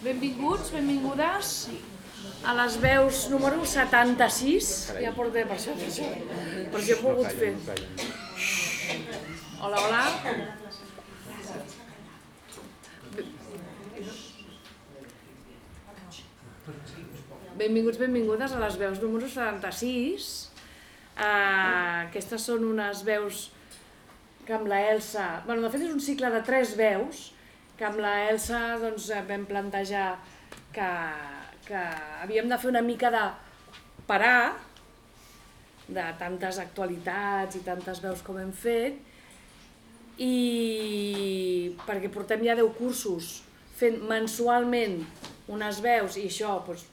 Benvinguts, benvingudes a les veus número 76. Ja portem per això, per això, per això he pogut fer. Hola, hola. Benvinguts, benvingudes a les veus número 76. Uh, aquestes són unes veus que amb la Elsa... bueno, de fet és un cicle de tres veus que amb la Elsa doncs, eh, vam plantejar que, que havíem de fer una mica de parar de tantes actualitats i tantes veus com hem fet i perquè portem ja 10 cursos fent mensualment unes veus i això doncs,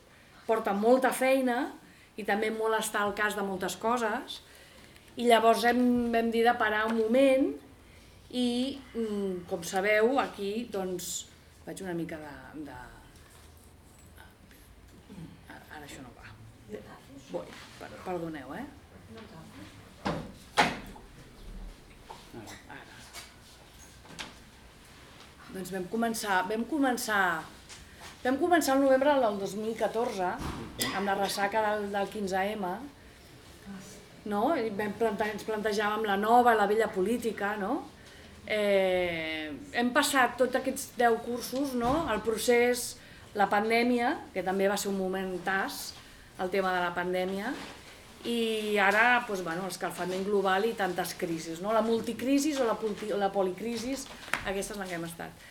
porta molta feina i també molt estar al cas de moltes coses i llavors hem, vam dir de parar un moment i, mm, com sabeu, aquí doncs, faig una mica de... de... Ara això no va. Voi, per, perdoneu, eh? Doncs vam començar, vam començar Vam començar el novembre del 2014 amb la ressaca del, del 15M no? I vam plante, ens plantejàvem la nova, la vella política, no? Eh, hem passat tots aquests 10 cursos, no? el procés, la pandèmia, que també va ser un moment tas, el tema de la pandèmia, i ara doncs, bueno, l'escalfament global i tantes crisis, no? la multicrisis o la, la policrisis, aquesta és la que hem estat.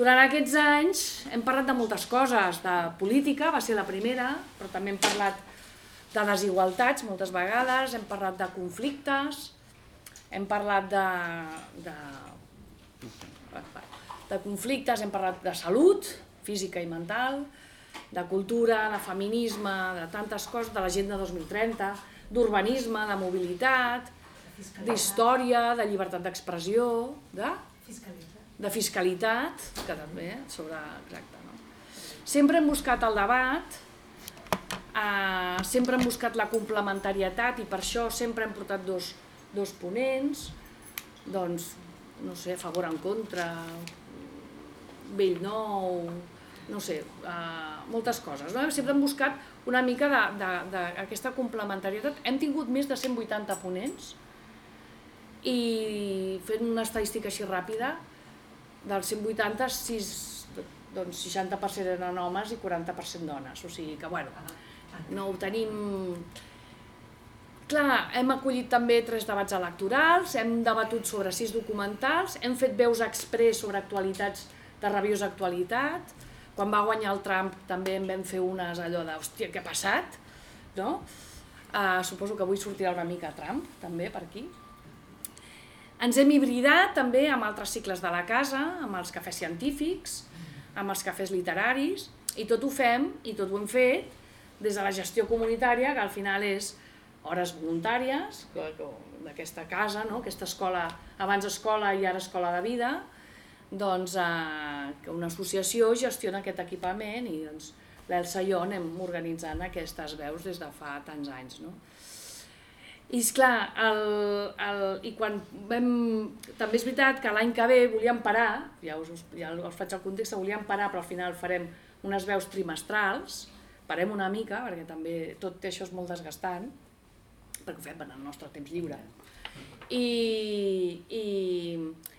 Durant aquests anys hem parlat de moltes coses, de política, va ser la primera, però també hem parlat de desigualtats moltes vegades, hem parlat de conflictes, hem parlat de, de, de conflictes, hem parlat de salut, física i mental, de cultura, de feminisme, de tantes coses, de l'agenda 2030, d'urbanisme, de mobilitat, d'història, de llibertat d'expressió, de... Fiscalitat. De fiscalitat, que també, sobre... Exacte, no? Sempre hem buscat el debat, Uh, sempre hem buscat la complementarietat i per això sempre hem portat dos, dos ponents, doncs, no sé, a favor en contra, vell nou, no sé, uh, moltes coses. No? Sempre hem buscat una mica d'aquesta complementarietat. Hem tingut més de 180 ponents i fent una estadística així ràpida, dels 180, 6, doncs 60% eren homes i 40% dones. O sigui que, bueno, no ho tenim... Clar, hem acollit també tres debats electorals, hem debatut sobre sis documentals, hem fet veus express sobre actualitats de rabiosa actualitat, quan va guanyar el Trump també en vam fer unes allò de, hòstia, què ha passat? No? Uh, suposo que avui sortirà una mica Trump, també, per aquí. Ens hem hibridat també amb altres cicles de la casa, amb els cafès científics, amb els cafès literaris, i tot ho fem, i tot ho hem fet, des de la gestió comunitària, que al final és hores voluntàries d'aquesta casa, no? aquesta escola, abans escola i ara escola de vida, doncs, eh, que una associació gestiona aquest equipament i doncs, l'Elsa i jo anem organitzant aquestes veus des de fa tants anys. No? I és clar, el, el, i quan vam, també és veritat que l'any que ve volíem parar, ja us, ja us faig el context, volíem parar però al final farem unes veus trimestrals, parem una mica, perquè també tot això és molt desgastant, perquè ho fem en el nostre temps lliure. I, i,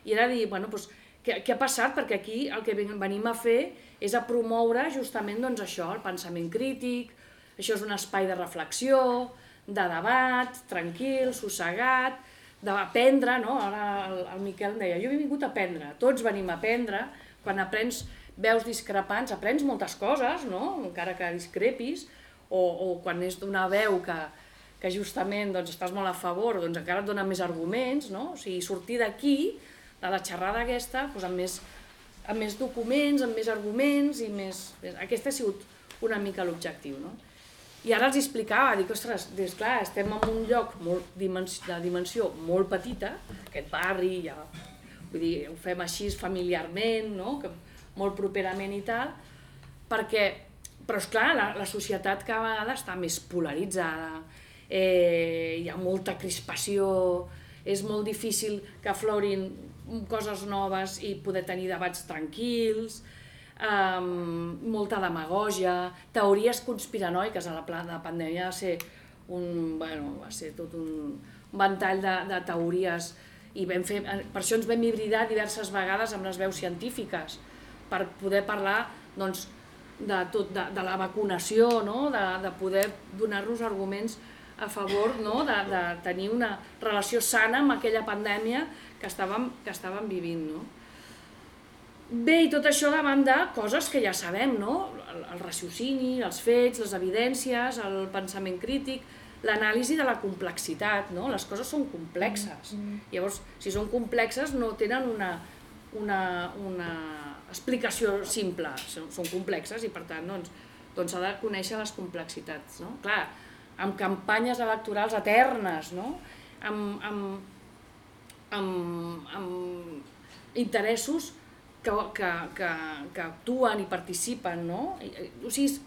i era dir, bueno, doncs, què, què ha passat? Perquè aquí el que venim a fer és a promoure justament doncs, això, el pensament crític, això és un espai de reflexió, de debat, tranquil, sossegat, d'aprendre, no? Ara el, el Miquel em deia, jo he vingut a aprendre, tots venim a aprendre, quan aprens veus discrepants, aprens moltes coses, no? encara que discrepis, o, o quan és d'una veu que, que justament doncs, estàs molt a favor, doncs encara et dona més arguments, no? o sigui, sortir d'aquí, de la xerrada aquesta, doncs, amb, més, amb més documents, amb més arguments, i més... Aquest ha sigut una mica l'objectiu. No? I ara els explicava, dic, ostres, des, clar, estem en un lloc molt dimensió, de dimensió molt petita, aquest barri, ja, vull dir, ho fem així familiarment, no? que molt properament i tal, perquè, però és clar, la, la societat cada vegada està més polaritzada, eh, hi ha molta crispació, és molt difícil que aflorin coses noves i poder tenir debats tranquils, um, molta demagogia, teories conspiranoiques a la, de la pandèmia va ser un, bueno, va ser tot un ventall de, de teories i vam fer, per això ens vam hibridar diverses vegades amb les veus científiques per poder parlar doncs, de, tot, de, de la vacunació, no? de, de poder donar-nos arguments a favor no? de, de tenir una relació sana amb aquella pandèmia que estàvem, que estàvem vivint. No? Bé, i tot això davant de coses que ja sabem, no? el, el raciocini, els fets, les evidències, el pensament crític, l'anàlisi de la complexitat, no? Les coses són complexes. Mm, mm. Llavors, si són complexes no tenen una, una, una explicació simple, són, són complexes i per tant doncs, doncs s'ha de conèixer les complexitats. No? Clar, amb campanyes electorals eternes, no? amb, amb, amb, amb interessos que, que, que, que actuen i participen. No? O sigui,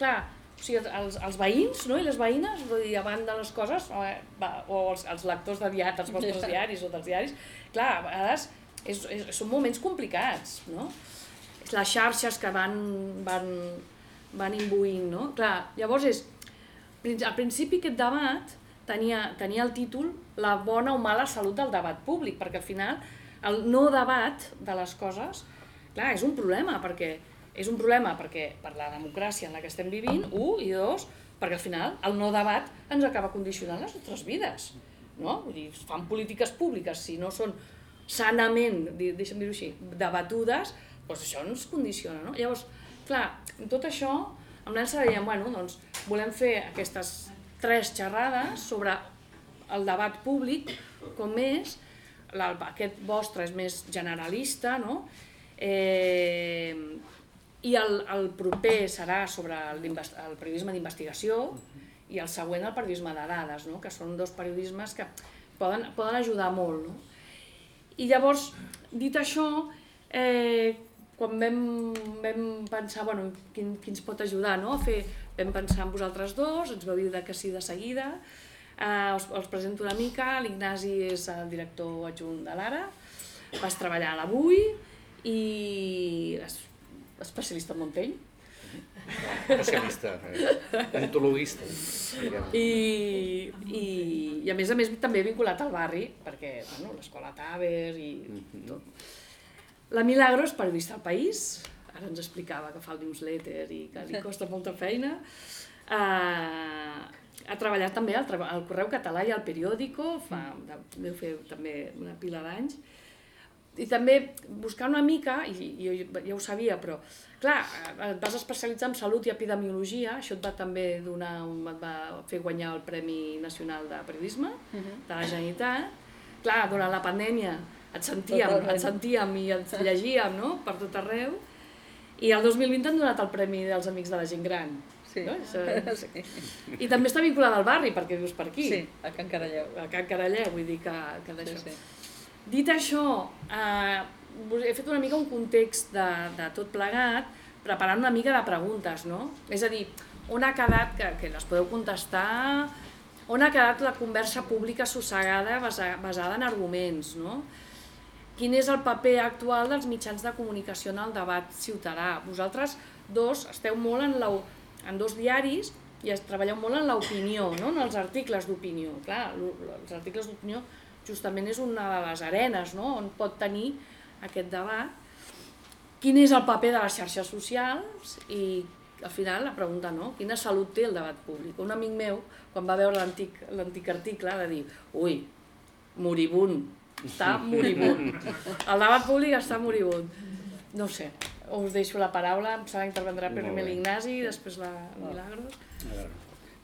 clar, o sigui, els, els veïns no? i les veïnes, vull dir, davant de les coses, o, eh, o els, els lectors de diaris, els vostres diaris o dels diaris, clar, a vegades és, és, són moments complicats, no? Les xarxes que van, van, van imbuint, no? Clar, llavors és, al principi aquest debat tenia, tenia el títol La bona o mala salut del debat públic, perquè al final el no debat de les coses, clar, és un problema, perquè és un problema perquè per la democràcia en la que estem vivint, un, i dos, perquè al final el no debat ens acaba condicionant les nostres vides. No? Vull dir, fan polítiques públiques, si no són sanament, deixa'm dir-ho així, debatudes, doncs això ens condiciona. No? Llavors, clar, tot això, amb l'Elsa dèiem, bueno, doncs volem fer aquestes tres xerrades sobre el debat públic, com és, aquest vostre és més generalista, no? Eh, i el, el proper serà sobre el, el periodisme d'investigació i el següent el periodisme de dades, no? que són dos periodismes que poden, poden ajudar molt. No? I llavors, dit això, eh, quan vam, vam pensar bueno, quin, qui ens pot ajudar no? a fer, vam pensar en vosaltres dos, ens vau dir que sí de seguida, eh, us, us presento una mica, l'Ignasi és el director adjunt de l'Ara, vas treballar a l'Avui i especialista en Montell. Especialista, eh? ontologista. I, i, I a més a més també vinculat al barri, perquè bueno, l'escola Taver i mhm. tot. La Milagro és periodista al País, ara ens explicava que fa el newsletter i que li costa molta feina. Uh, ha treballat també al, al Correu Català i al Periòdico, fa, deu fer també una pila d'anys, i també buscar una mica, i, i jo ja ho sabia, però clar, et vas especialitzar en salut i epidemiologia, això et va també donar, un, et va fer guanyar el Premi Nacional de Periodisme uh. -huh. de la Generalitat. Clar, durant la pandèmia et sentíem, Totalment. et sentíem i et llegíem no? per tot arreu, i el 2020 han donat el Premi dels Amics de la Gent Gran. Sí. No? Això, sí. I també està vinculada al barri, perquè vius per aquí. Sí, a Can Caralleu. A Can Caralleu, vull dir que, que d'això. Sí, sí. Dit això, eh, he fet una mica un context de, de tot plegat, preparant una mica de preguntes, no? És a dir, on ha quedat, que, que les podeu contestar, on ha quedat la conversa pública sossegada basa, basada en arguments, no? Quin és el paper actual dels mitjans de comunicació en el debat ciutadà? Vosaltres dos esteu molt en, la, en dos diaris i treballeu molt en l'opinió, no? en els articles d'opinió. Clar, els articles d'opinió justament és una de les arenes no? on pot tenir aquest debat. Quin és el paper de les xarxes socials i al final la pregunta, no? Quina salut té el debat públic? Un amic meu, quan va veure l'antic article, va dir ui, moribund, està moribund. El debat públic està moribund. No sé, us deixo la paraula, em sembla que intervendrà primer l'Ignasi i després la Milagros. A veure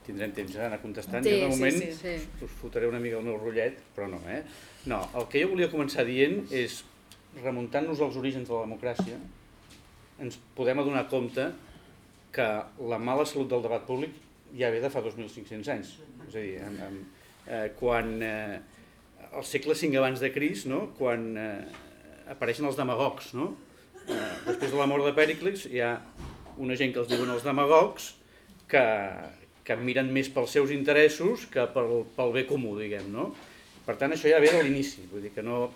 tindrem temps d'anar contestant. Sí, jo de moment sí, sí, sí. us fotré una mica el meu rotllet, però no, eh? No, el que jo volia començar dient és, remuntant-nos als orígens de la democràcia, ens podem adonar compte que la mala salut del debat públic ja ve de fa 2.500 anys. És a dir, en, en, eh, quan eh, al segle V abans de Cris, no? quan eh, apareixen els demagogs, no? Eh, després de la mort de Pèricles hi ha una gent que els diuen els demagogs que, que miren més pels seus interessos que pel, pel bé comú, diguem, no? Per tant, això ja ve de l'inici, vull dir que no,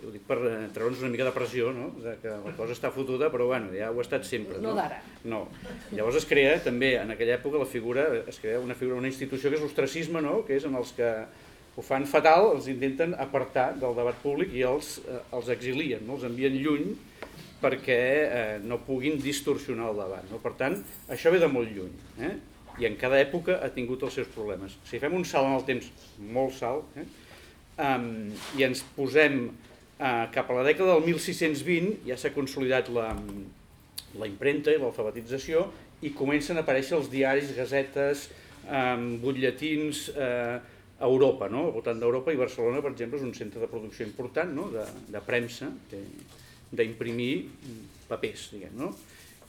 ho dic per eh, treure'ns una mica de pressió, no? de que la cosa està fotuda, però bueno, ja ho ha estat sempre. No, no d'ara. No. Llavors es crea també, en aquella època, la figura, es crea una figura, una institució que és l'ostracisme, no? que és en els que ho fan fatal, els intenten apartar del debat públic i els, eh, els exilien, no? els envien lluny perquè eh, no puguin distorsionar el debat. No? Per tant, això ve de molt lluny. Eh? I en cada època ha tingut els seus problemes. Si fem un salt en el temps, molt salt, eh? um, i ens posem eh, cap a la dècada del 1620 ja s'ha consolidat la, la impremta i l'alfabetització i comencen a aparèixer els diaris, gazetes, eh, butlletins eh, a Europa, no? al voltant d'Europa i Barcelona, per exemple, és un centre de producció important no? de, de premsa, d'imprimir papers, diguem, no?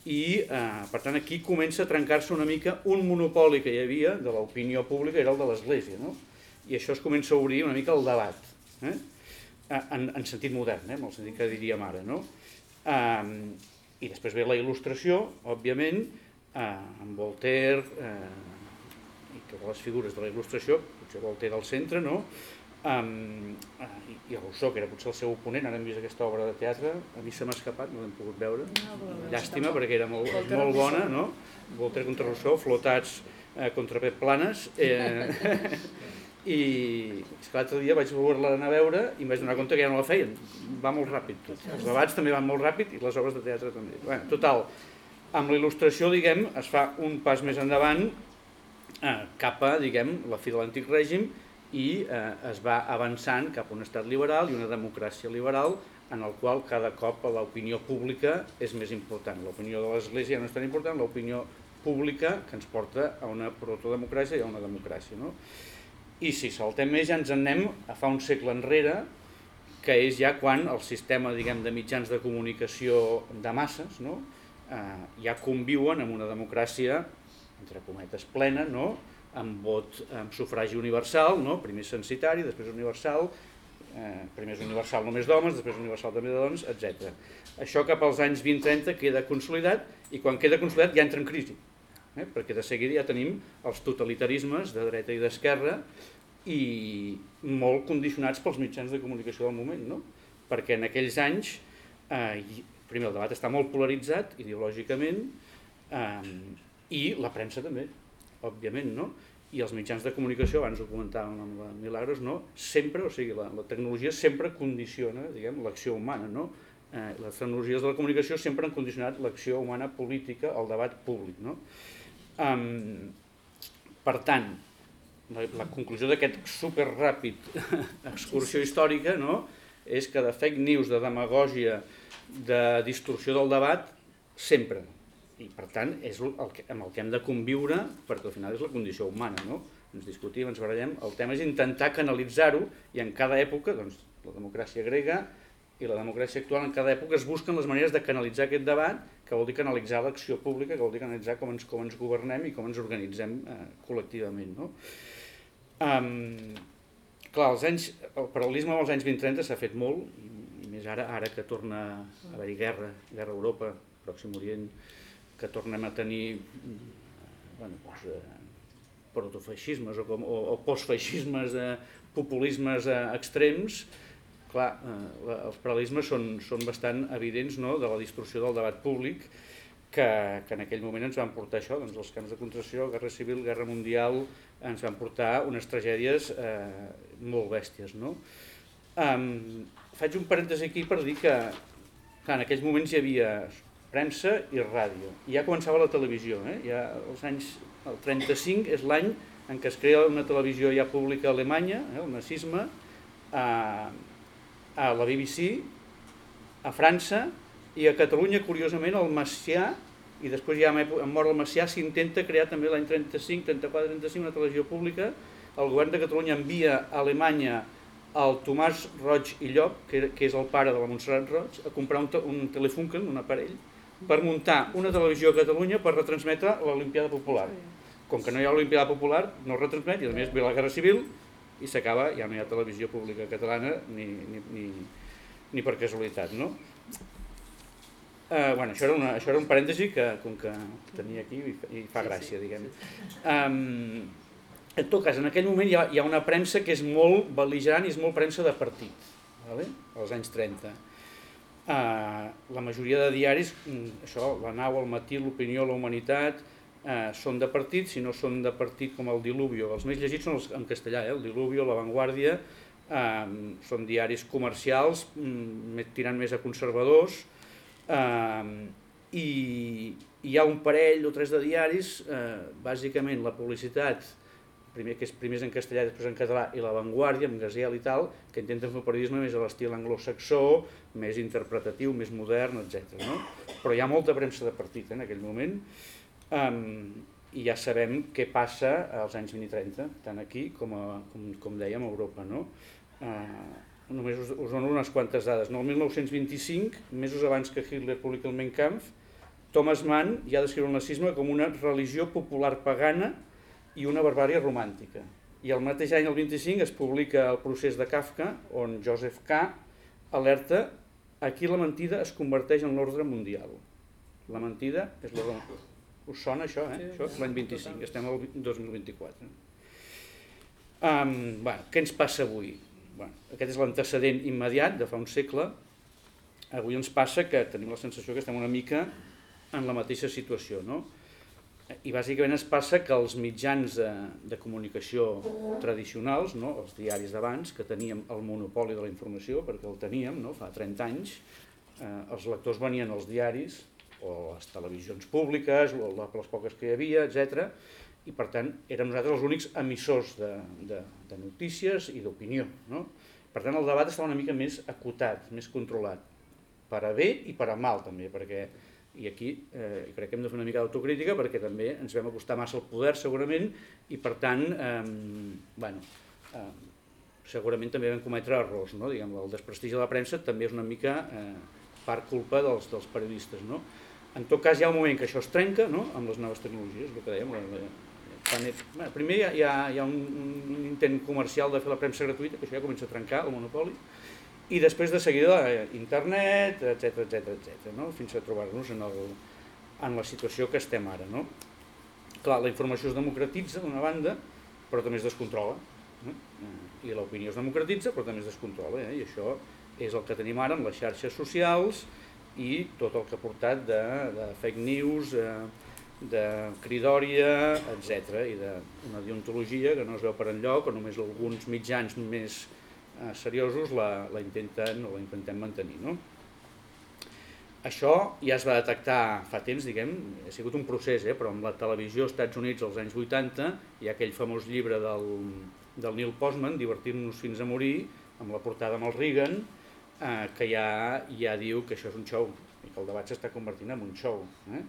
i eh, per tant aquí comença a trencar-se una mica un monopoli que hi havia de l'opinió pública era el de l'Església no? i això es comença a obrir una mica el debat eh? en, en sentit modern, eh, en el sentit que diríem ara. No? Um, I després ve la il·lustració, òbviament, uh, amb Voltaire uh, i totes les figures de la il·lustració, potser Voltaire al centre, no? Um, i, Rousseau, que era potser el seu oponent, ara hem vist aquesta obra de teatre, a mi se m'ha escapat, no l'hem pogut veure, no, llàstima perquè era molt, molt bona, no? Voltaire contra Rousseau, flotats eh, contra Pep Planes, eh, i l'altre dia vaig voler-la anar a veure i em vaig donar compte que ja no la feien. Va molt ràpid tot. els debats també van molt ràpid i les obres de teatre també. Bueno, total, amb la il·lustració diguem, es fa un pas més endavant eh, cap a diguem, la fi de l'antic règim i eh, es va avançant cap a un estat liberal i una democràcia liberal en el qual cada cop l'opinió pública és més important. L'opinió de l'Església no és tan important, l'opinió pública que ens porta a una protodemocràcia i a una democràcia. No? I si saltem més ja ens anem a fa un segle enrere, que és ja quan el sistema diguem, de mitjans de comunicació de masses no? eh, ja conviuen amb una democràcia, entre cometes, plena, no? Amb vot, amb sufragi universal, no? primer censitari, després universal, eh, primer universal només d'homes, després universal també de dones, etc. Això cap als anys 20-30 queda consolidat i quan queda consolidat ja entra en crisi eh? perquè de seguida ja tenim els totalitarismes de dreta i d'esquerra i molt condicionats pels mitjans de comunicació del moment, no? perquè en aquells anys, eh, primer el debat està molt polaritzat ideològicament eh, i la premsa també, òbviament, no? i els mitjans de comunicació, abans ho comentàvem amb la Milagros, no? sempre, o sigui, la, la tecnologia sempre condiciona l'acció humana, no? Eh, les tecnologies de la comunicació sempre han condicionat l'acció humana política, el debat públic. No? Um, per tant, la, la conclusió d'aquest superràpid excursió històrica no, és que de fake news, de demagògia, de distorsió del debat, sempre. I per tant, és el que, amb el que hem de conviure, perquè al final és la condició humana, no? Ens discutim, ens barallem, el tema és intentar canalitzar-ho i en cada època, doncs, la democràcia grega i la democràcia actual en cada època es busquen les maneres de canalitzar aquest debat, que vol dir canalitzar l'acció pública, que vol dir canalitzar com ens, com ens governem i com ens organitzem eh, col·lectivament. No? Um, clar, els anys, el paral·lelisme als anys 20-30 s'ha fet molt, i més ara, ara que torna a haver-hi guerra, guerra a Europa, Pròxim Orient, que tornem a tenir bueno, doncs, eh, protofeixismes o, com, o, o postfeixismes, eh, populismes eh, extrems, clar, eh, els paral·lelismes són, són bastant evidents no? de la distorsió del debat públic que, que en aquell moment ens van portar això, doncs els camps de concentració, guerra civil, guerra mundial, ens van portar unes tragèdies eh, molt bèsties. No? Um, faig un parèntesi aquí per dir que clar, en aquells moments hi havia premsa i ràdio, i ja començava la televisió, eh? ja els anys, el 35 és l'any en què es crea una televisió ja pública a Alemanya, eh, el nazisme, eh, a la BBC, a França i a Catalunya, curiosament, el Macià, i després ja en mort el Macià, s'intenta crear també l'any 35, 34, 35 una televisió pública. El govern de Catalunya envia a Alemanya el Tomàs Roig i Llop, que, que és el pare de la Montserrat Roig, a comprar un, un Telefunken, un aparell, per muntar una televisió a Catalunya per retransmetre l'Olimpiada Popular. Com que no hi ha l'Olimpiada Popular, no es retransmet, i a més ve la Guerra Civil, i s'acaba, ja no hi ha televisió pública catalana ni, ni, ni, ni per casualitat. No? Uh, bueno, això era, una, això era un parèntesi que, com que tenia aquí i, i fa gràcia, diguem. Um, en tot cas, en aquell moment hi ha, hi ha una premsa que és molt bel·ligerant i és molt premsa de partit, vale? als anys 30. La majoria de diaris, mm, això, la nau, el matí, l'opinió, la humanitat, uh, són de partit, si no són de partit com el Diluvio. Els més llegits són els en castellà, eh? el Diluvio, la Vanguardia, uh, són diaris comercials, mm, tirant més a conservadors, Uh, i hi ha un parell o tres de diaris, eh, bàsicament la publicitat, primer que és primers en castellà, després en català, i la Vanguardia, amb Gaziel i tal, que intenten fer un periodisme més a l'estil anglosaxó, més interpretatiu, més modern, etc. No? Però hi ha molta premsa de partit eh, en aquell moment, um, i ja sabem què passa als anys 20 i 30, tant aquí com, a, com, com dèiem, a Europa. No? Uh, només us, us dono unes quantes dades. No, el 1925, mesos abans que Hitler publiqui el Mein Kampf, Thomas Mann ja descriu el nazisme com una religió popular pagana i una barbària romàntica. I el mateix any, el 25, es publica el procés de Kafka, on Joseph K. alerta aquí la mentida es converteix en l'ordre mundial. La mentida és l'ordre Us sona això, eh? això és l'any 25, estem al 2024. Um, bueno, què ens passa avui? bueno, aquest és l'antecedent immediat de fa un segle. Avui ens passa que tenim la sensació que estem una mica en la mateixa situació, no? I bàsicament ens passa que els mitjans de, de comunicació tradicionals, no? els diaris d'abans, que teníem el monopoli de la informació, perquè el teníem no? fa 30 anys, eh, els lectors venien als diaris o a les televisions públiques, o les poques que hi havia, etc i per tant érem nosaltres els únics emissors de, de, de notícies i d'opinió. No? Per tant el debat estava una mica més acotat, més controlat, per a bé i per a mal també, perquè i aquí eh, crec que hem de fer una mica d'autocrítica perquè també ens vam acostar massa al poder segurament i per tant eh, bueno, eh, segurament també vam cometre errors, no? Diguem, el desprestigi de la premsa també és una mica eh, part culpa dels, dels periodistes. No? En tot cas hi ha un moment que això es trenca no? amb les noves tecnologies, el que dèiem, la, la, Bueno, primer hi, ha, hi ha un, un intent comercial de fer la premsa gratuïta, que això ja comença a trencar el monopoli, i després de seguida eh, internet, etc etc etc, no? fins a trobar-nos en, el, en la situació que estem ara. No? Clar, la informació es democratitza d'una banda, però també es descontrola. No? I l'opinió es democratitza, però també es descontrola. Eh? I això és el que tenim ara amb les xarxes socials i tot el que ha portat de, de fake news, eh, de cridòria, etc i d'una deontologia que no es veu per enlloc, o només alguns mitjans més eh, seriosos la, la intenten o la intentem mantenir. No? Això ja es va detectar fa temps, diguem, ha sigut un procés, eh, però amb la televisió als Estats Units als anys 80 hi ha aquell famós llibre del, del Neil Postman, Divertir-nos fins a morir, amb la portada amb el Reagan, eh, que ja, ja diu que això és un show, i que el debat s'està convertint en un show. Eh?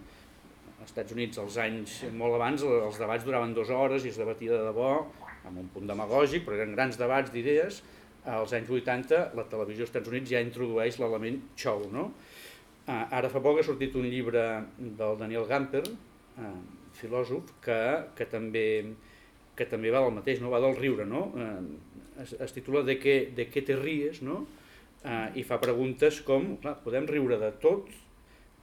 als Estats Units els anys molt abans els debats duraven dues hores i es debatia de debò amb un punt demagògic, però eren grans debats d'idees. Als anys 80 la televisió als Estats Units ja introdueix l'element show. No? Uh, ara fa poc ha sortit un llibre del Daniel Gamper, uh, filòsof, que, que, també, que també va del mateix, no? va del riure. No? Uh, es, es titula De què, de què te ries? No? Uh, I fa preguntes com, clar, podem riure de tot,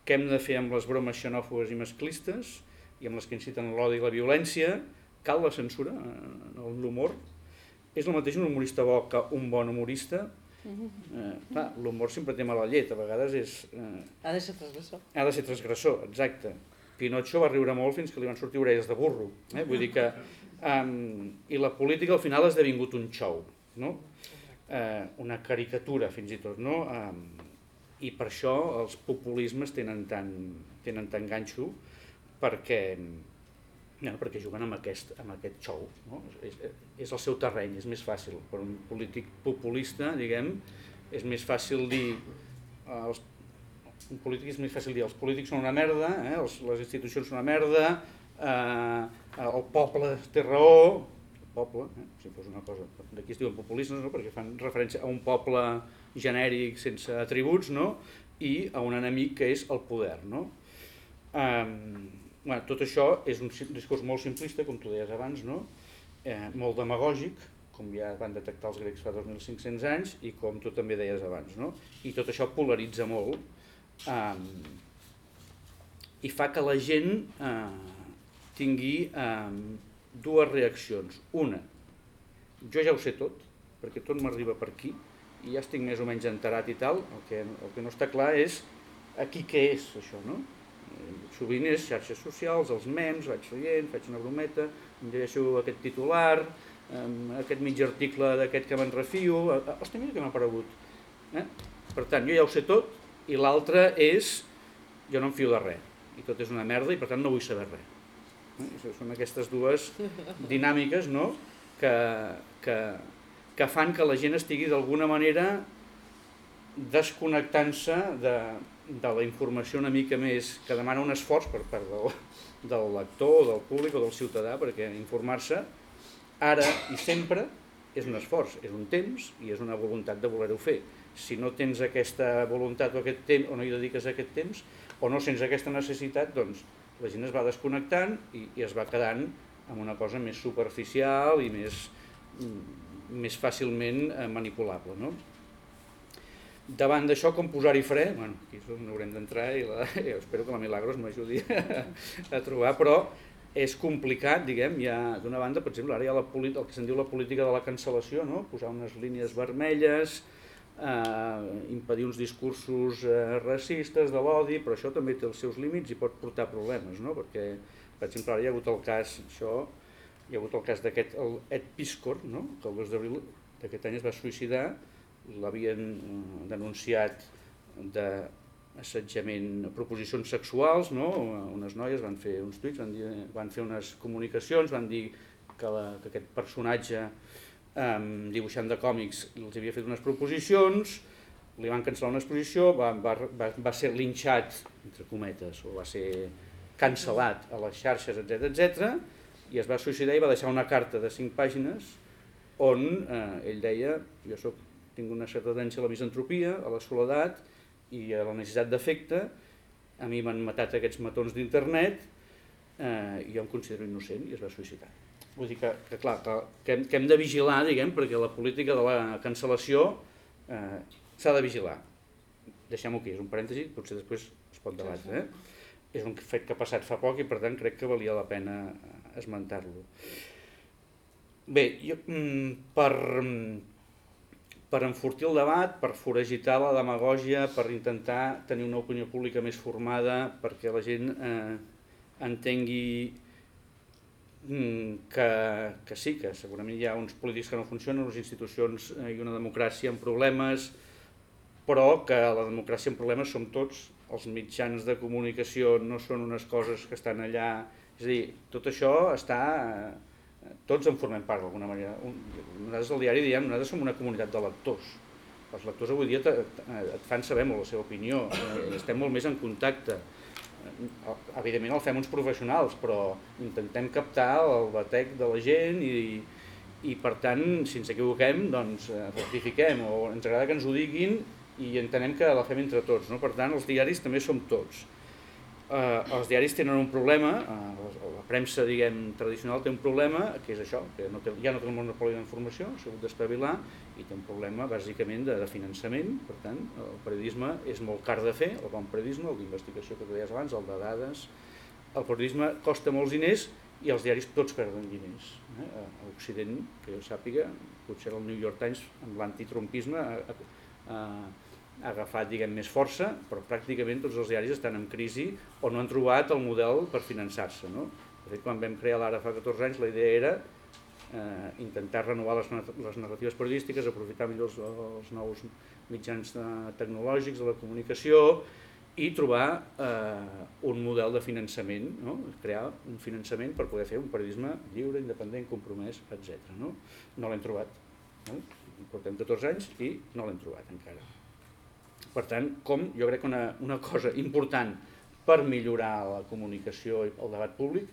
què hem de fer amb les bromes xenòfobes i masclistes i amb les que inciten l'odi i la violència, cal la censura en l'humor. És el mateix un humorista bo que un bon humorista? Eh, clar, l'humor sempre té mala llet, a vegades és... Eh, ha de ser transgressor. Ha de ser transgressor, exacte. Pinocho va riure molt fins que li van sortir orelles de burro. Eh? Vull dir que... Um, I la política al final ha esdevingut un xou, no? Eh, una caricatura fins i tot, no? Um, i per això els populismes tenen tant, tenen tant ganxo perquè, no, perquè juguen amb aquest, amb aquest xou. No? És, és el seu terreny, és més fàcil. Per un polític populista, diguem, és més fàcil dir els, un polític és més fàcil dir els polítics són una merda, eh? els, les institucions són una merda, eh, el poble té raó, el poble, eh? si fos una cosa, d'aquí es diuen populistes, no? perquè fan referència a un poble genèric sense atributs, no? i a un enemic que és el poder. No? Um, bueno, tot això és un discurs molt simplista, com tu deies abans, no? eh, molt demagògic, com ja van detectar els grecs fa 2.500 anys i com tu també deies abans. No? I tot això polaritza molt um, i fa que la gent eh, tingui eh, dues reaccions. Una, jo ja ho sé tot, perquè tot m'arriba per aquí, i ja estic més o menys enterat i tal, el que, el que no està clar és aquí què és això, no? És xarxes socials, els mems, vaig veient, faig una brometa, em llegeixo aquest titular, aquest mig article d'aquest que me'n refio, hosti, mira que m'ha aparegut. Eh? Per tant, jo ja ho sé tot, i l'altre és, jo no em fio de res, i tot és una merda, i per tant no vull saber res. Eh? Són aquestes dues dinàmiques no? que, que, que fan que la gent estigui d'alguna manera desconnectant-se de, de la informació una mica més, que demana un esforç per part del, del lector, del públic o del ciutadà, perquè informar-se ara i sempre és un esforç, és un temps i és una voluntat de voler-ho fer. Si no tens aquesta voluntat o aquest temps, o no hi dediques aquest temps, o no sents aquesta necessitat, doncs la gent es va desconnectant i, i es va quedant amb una cosa més superficial i més, més fàcilment eh, manipulable. No? Davant d'això, com posar-hi fre? Bueno, aquí on haurem d'entrar i la, jo espero que la Milagros m'ajudi a trobar, però és complicat, diguem, ha, d'una banda, per exemple, ara hi ha la, el que se'n diu la política de la cancel·lació, no? posar unes línies vermelles, eh, impedir uns discursos eh, racistes, de l'odi, però això també té els seus límits i pot portar problemes, no? perquè, per exemple, ara hi ha hagut el cas, això, hi ha hagut el cas d'aquest, Ed Piscor, no? que el 2 d'abril d'aquest any es va suïcidar, l'havien denunciat de assetjament, proposicions sexuals, no? unes noies van fer uns tuits, van, dir, van fer unes comunicacions, van dir que, la, que aquest personatge eh, dibuixant de còmics els havia fet unes proposicions, li van cancel·lar una exposició, va, va, va, va ser linxat, entre cometes, o va ser cancel·lat a les xarxes, etc etc i es va suïcidar i va deixar una carta de cinc pàgines on eh, ell deia, jo soc, tinc una certa tendència a la misantropia, a la soledat i a la necessitat d'efecte, a mi m'han matat aquests matons d'internet eh, i jo em considero innocent i es va suïcidar. Vull dir que, que clar, que, que, hem, que hem de vigilar, diguem, perquè la política de la cancel·lació eh, s'ha de vigilar. Deixem-ho aquí, és un parèntesi, potser després es pot debatre. Eh? És un fet que ha passat fa poc i per tant crec que valia la pena eh, esmentar-lo. Bé, jo, mm, per, per enfortir el debat, per foragitar la demagògia, per intentar tenir una opinió pública més formada, perquè la gent eh, entengui mm, que, que sí, que segurament hi ha uns polítics que no funcionen, unes institucions eh, i una democràcia amb problemes, però que la democràcia amb problemes som tots, els mitjans de comunicació no són unes coses que estan allà. És a dir, tot això està... Eh, tots en formem part d'alguna manera. Nosaltres al diari diem, nosaltres som una comunitat de lectors. Els lectors avui dia et fan saber molt la seva opinió, eh, estem molt més en contacte. Eh, evidentment el fem uns professionals, però intentem captar el batec de la gent i, i per tant, si ens equivoquem, doncs rectifiquem o ens agrada que ens ho diguin i entenem que la fem entre tots. No? Per tant, els diaris també som tots eh, els diaris tenen un problema, eh, la premsa diguem, tradicional té un problema, que és això, que no té, ja no té el monopoli d'informació, s'ha hagut d'espavilar, i té un problema bàsicament de, de finançament, per tant, el periodisme és molt car de fer, el bon periodisme, el d'investigació que tu deies abans, el de dades, el periodisme costa molts diners i els diaris tots perden diners. Eh? A Occident, que jo sàpiga, potser el New York Times amb l'antitrumpisme a, a, ha agafat diguem, més força, però pràcticament tots els diaris estan en crisi o no han trobat el model per finançar-se. No? De fet, quan vam crear l'Ara fa 14 anys, la idea era eh, intentar renovar les, les narratives periodístiques, aprofitar millor els, els nous mitjans de, eh, tecnològics de la comunicació i trobar eh, un model de finançament, no? crear un finançament per poder fer un periodisme lliure, independent, compromès, etc. No, no l'hem trobat. No? Portem 14 anys i no l'hem trobat encara. Per tant, com jo crec que una, una cosa important per millorar la comunicació i el debat públic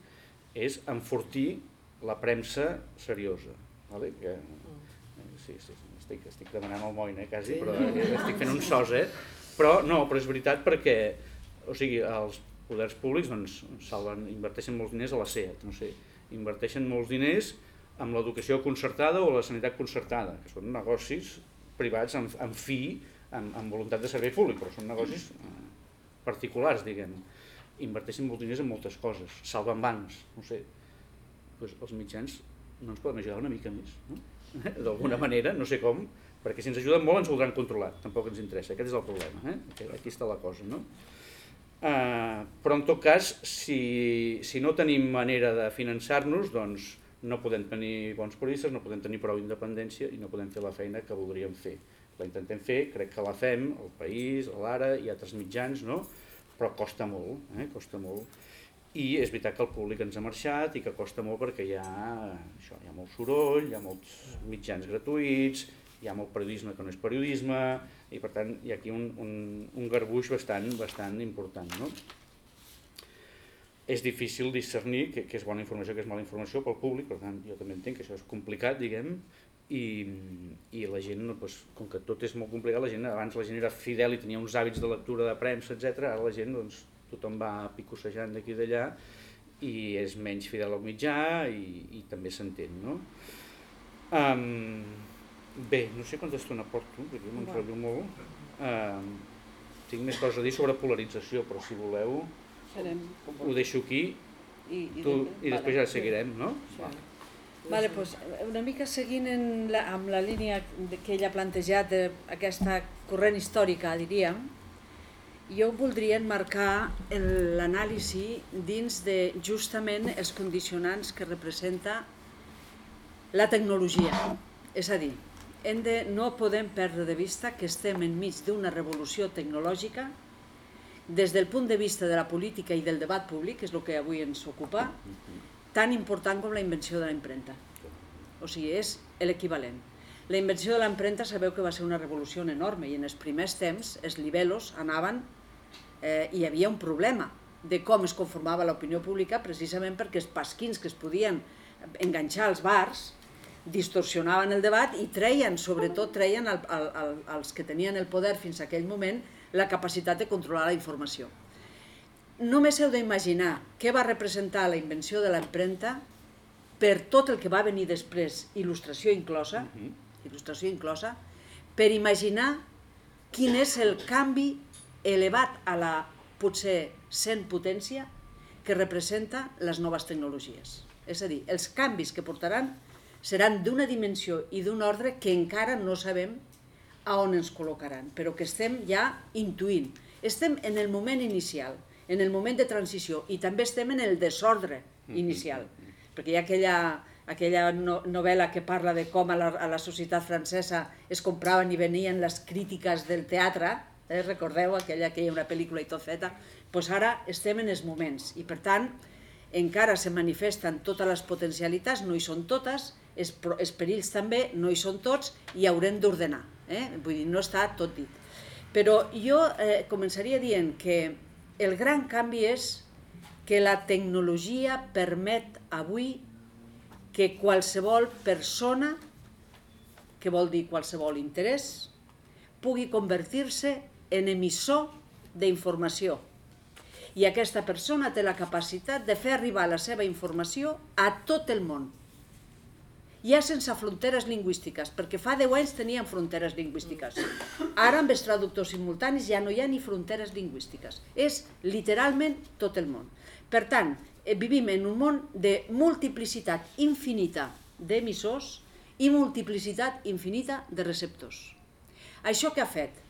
és enfortir la premsa seriosa. Vale? Que, eh, sí, sí, estic, estic demanant el moine, eh, quasi, però estic fent un sos, eh? Però no, però és veritat perquè o sigui, els poders públics doncs, salven, inverteixen molts diners a la SEAT, no sé, inverteixen molts diners amb l'educació concertada o la sanitat concertada, que són negocis privats en, en fi amb, amb voluntat de servei públic, però són negocis eh, particulars, diguem. inverteixin molts diners en moltes coses, salven bancs, no sé, pues els mitjans no ens poden ajudar una mica més, no? d'alguna manera, no sé com, perquè si ens ajuden molt ens voldran controlar, tampoc ens interessa, aquest és el problema, eh? aquí està la cosa. No? Uh, però en tot cas, si, si no tenim manera de finançar-nos, doncs no podem tenir bons periodistes, no podem tenir prou independència i no podem fer la feina que voldríem fer. La intentem fer, crec que la fem, el País, l'Ara i altres mitjans, no? però costa molt, eh? costa molt i és veritat que el públic ens ha marxat i que costa molt perquè hi ha, això, hi ha molt soroll, hi ha molts mitjans gratuïts, hi ha molt periodisme que no és periodisme i per tant hi ha aquí un, un, un garbuix bastant, bastant important. No? És difícil discernir què, és bona informació, què és mala informació pel públic, per tant jo també entenc que això és complicat, diguem, i, i la gent, doncs, com que tot és molt complicat, la gent, abans la gent era fidel i tenia uns hàbits de lectura de premsa, etc. ara la gent doncs, tothom va picossejant d'aquí i d'allà i és menys fidel al mitjà i, i també s'entén, no? Um, bé, no sé quanta estona porto, perquè m'enrotllo molt. Um, tinc més coses a dir sobre polarització, però si voleu Farem. ho deixo aquí i, i, tu, i després ja seguirem, no? Sí. Vale. Pues, una mica seguint en la, amb la línia que ella ha plantejat d'aquesta corrent històrica, diríem, jo voldria enmarcar l'anàlisi dins de justament els condicionants que representa la tecnologia. És a dir, hem de, no podem perdre de vista que estem enmig d'una revolució tecnològica des del punt de vista de la política i del debat públic, que és el que avui ens ocupa, tan important com la invenció de la impremta. O sigui, és l'equivalent. La invenció de l'empremta sabeu que va ser una revolució enorme i en els primers temps els libelos anaven eh, hi havia un problema de com es conformava l'opinió pública precisament perquè els pasquins que es podien enganxar als bars distorsionaven el debat i treien, sobretot treien al, al, al, als que tenien el poder fins a aquell moment la capacitat de controlar la informació. Només heu d'imaginar què va representar la invenció de l'empremta per tot el que va venir després, il·lustració inclosa, il·lustració inclosa, per imaginar quin és el canvi elevat a la potser 100 potència que representa les noves tecnologies. És a dir, els canvis que portaran seran d'una dimensió i d'un ordre que encara no sabem a on ens col·locaran, però que estem ja intuint. Estem en el moment inicial, en el moment de transició i també estem en el desordre inicial, perquè hi ha aquella, aquella novel·la que parla de com a la, a la societat francesa es compraven i venien les crítiques del teatre, eh, recordeu aquella que hi ha una pel·lícula i tot feta, doncs ara estem en els moments i per tant encara se manifesten totes les potencialitats, no hi són totes, els, els perills també no hi són tots i haurem d'ordenar, eh? vull dir, no està tot dit. Però jo eh, començaria dient que el gran canvi és que la tecnologia permet avui que qualsevol persona, que vol dir qualsevol interès, pugui convertir-se en emissor d'informació. I aquesta persona té la capacitat de fer arribar la seva informació a tot el món. Ja sense fronteres lingüístiques, perquè fa 10 anys tenien fronteres lingüístiques. Ara amb els traductors simultanis ja no hi ha ni fronteres lingüístiques. És literalment tot el món. Per tant, eh, vivim en un món de multiplicitat infinita d'emissors i multiplicitat infinita de receptors. Això què ha fet?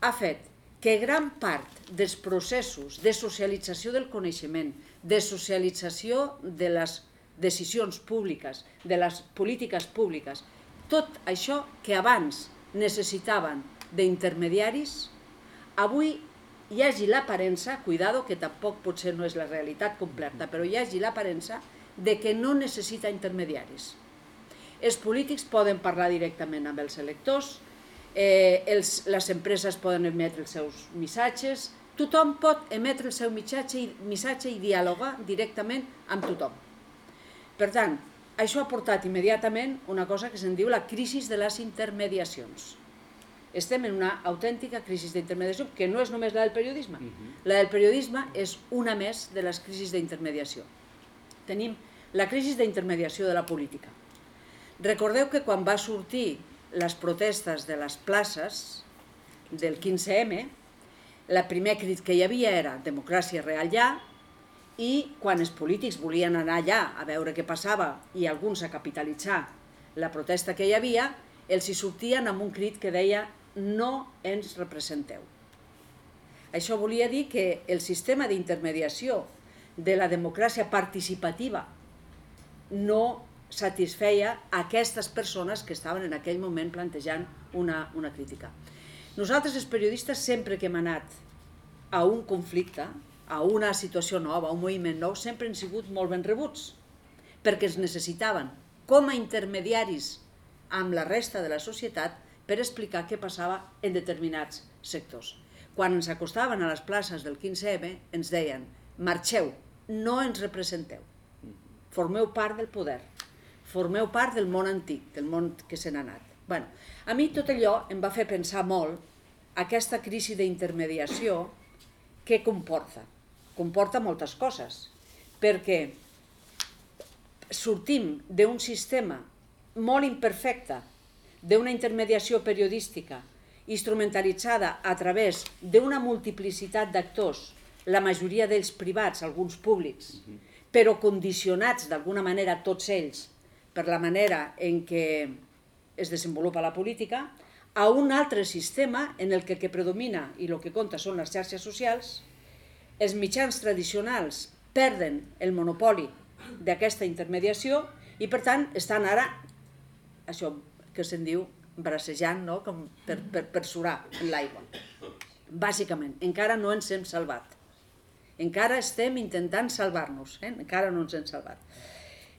ha fet que gran part dels processos de socialització del coneixement, de socialització de les decisions públiques, de les polítiques públiques, tot això que abans necessitaven d'intermediaris, avui hi hagi l'aparença, cuidado, que tampoc potser no és la realitat completa, però hi hagi l'aparença de que no necessita intermediaris. Els polítics poden parlar directament amb els electors, eh, els, les empreses poden emetre els seus missatges, tothom pot emetre el seu missatge, missatge i dialogar directament amb tothom. Per tant, això ha portat immediatament una cosa que se'n diu la crisi de les intermediacions. Estem en una autèntica crisi d'intermediació, que no és només la del periodisme. Uh -huh. La del periodisme és una més de les crisis d'intermediació. Tenim la crisi d'intermediació de la política. Recordeu que quan va sortir les protestes de les places del 15M, la primer crit que hi havia era democràcia real ja, i quan els polítics volien anar allà a veure què passava i alguns a capitalitzar la protesta que hi havia, els hi sortien amb un crit que deia no ens representeu. Això volia dir que el sistema d'intermediació de la democràcia participativa no satisfeia aquestes persones que estaven en aquell moment plantejant una, una crítica. Nosaltres, els periodistes, sempre que hem anat a un conflicte, a una situació nova, a un moviment nou, sempre han sigut molt ben rebuts, perquè ens necessitaven com a intermediaris amb la resta de la societat per explicar què passava en determinats sectors. Quan ens acostaven a les places del 15M ens deien marxeu, no ens representeu, formeu part del poder, formeu part del món antic, del món que se n'ha anat. Bueno, a mi tot allò em va fer pensar molt aquesta crisi d'intermediació que comporta. Comporta moltes coses, perquè sortim d'un sistema molt imperfecte, d'una intermediació periodística instrumentalitzada a través d'una multiplicitat d'actors, la majoria d'ells privats, alguns públics, però condicionats d'alguna manera tots ells per la manera en què es desenvolupa la política, a un altre sistema en el que el que predomina i el que compta són les xarxes socials, els mitjans tradicionals perden el monopoli d'aquesta intermediació i per tant estan ara, això que se'n diu, bracejant no? Com per, per, per surar l'aigua. Bàsicament, encara no ens hem salvat. Encara estem intentant salvar-nos, eh? encara no ens hem salvat.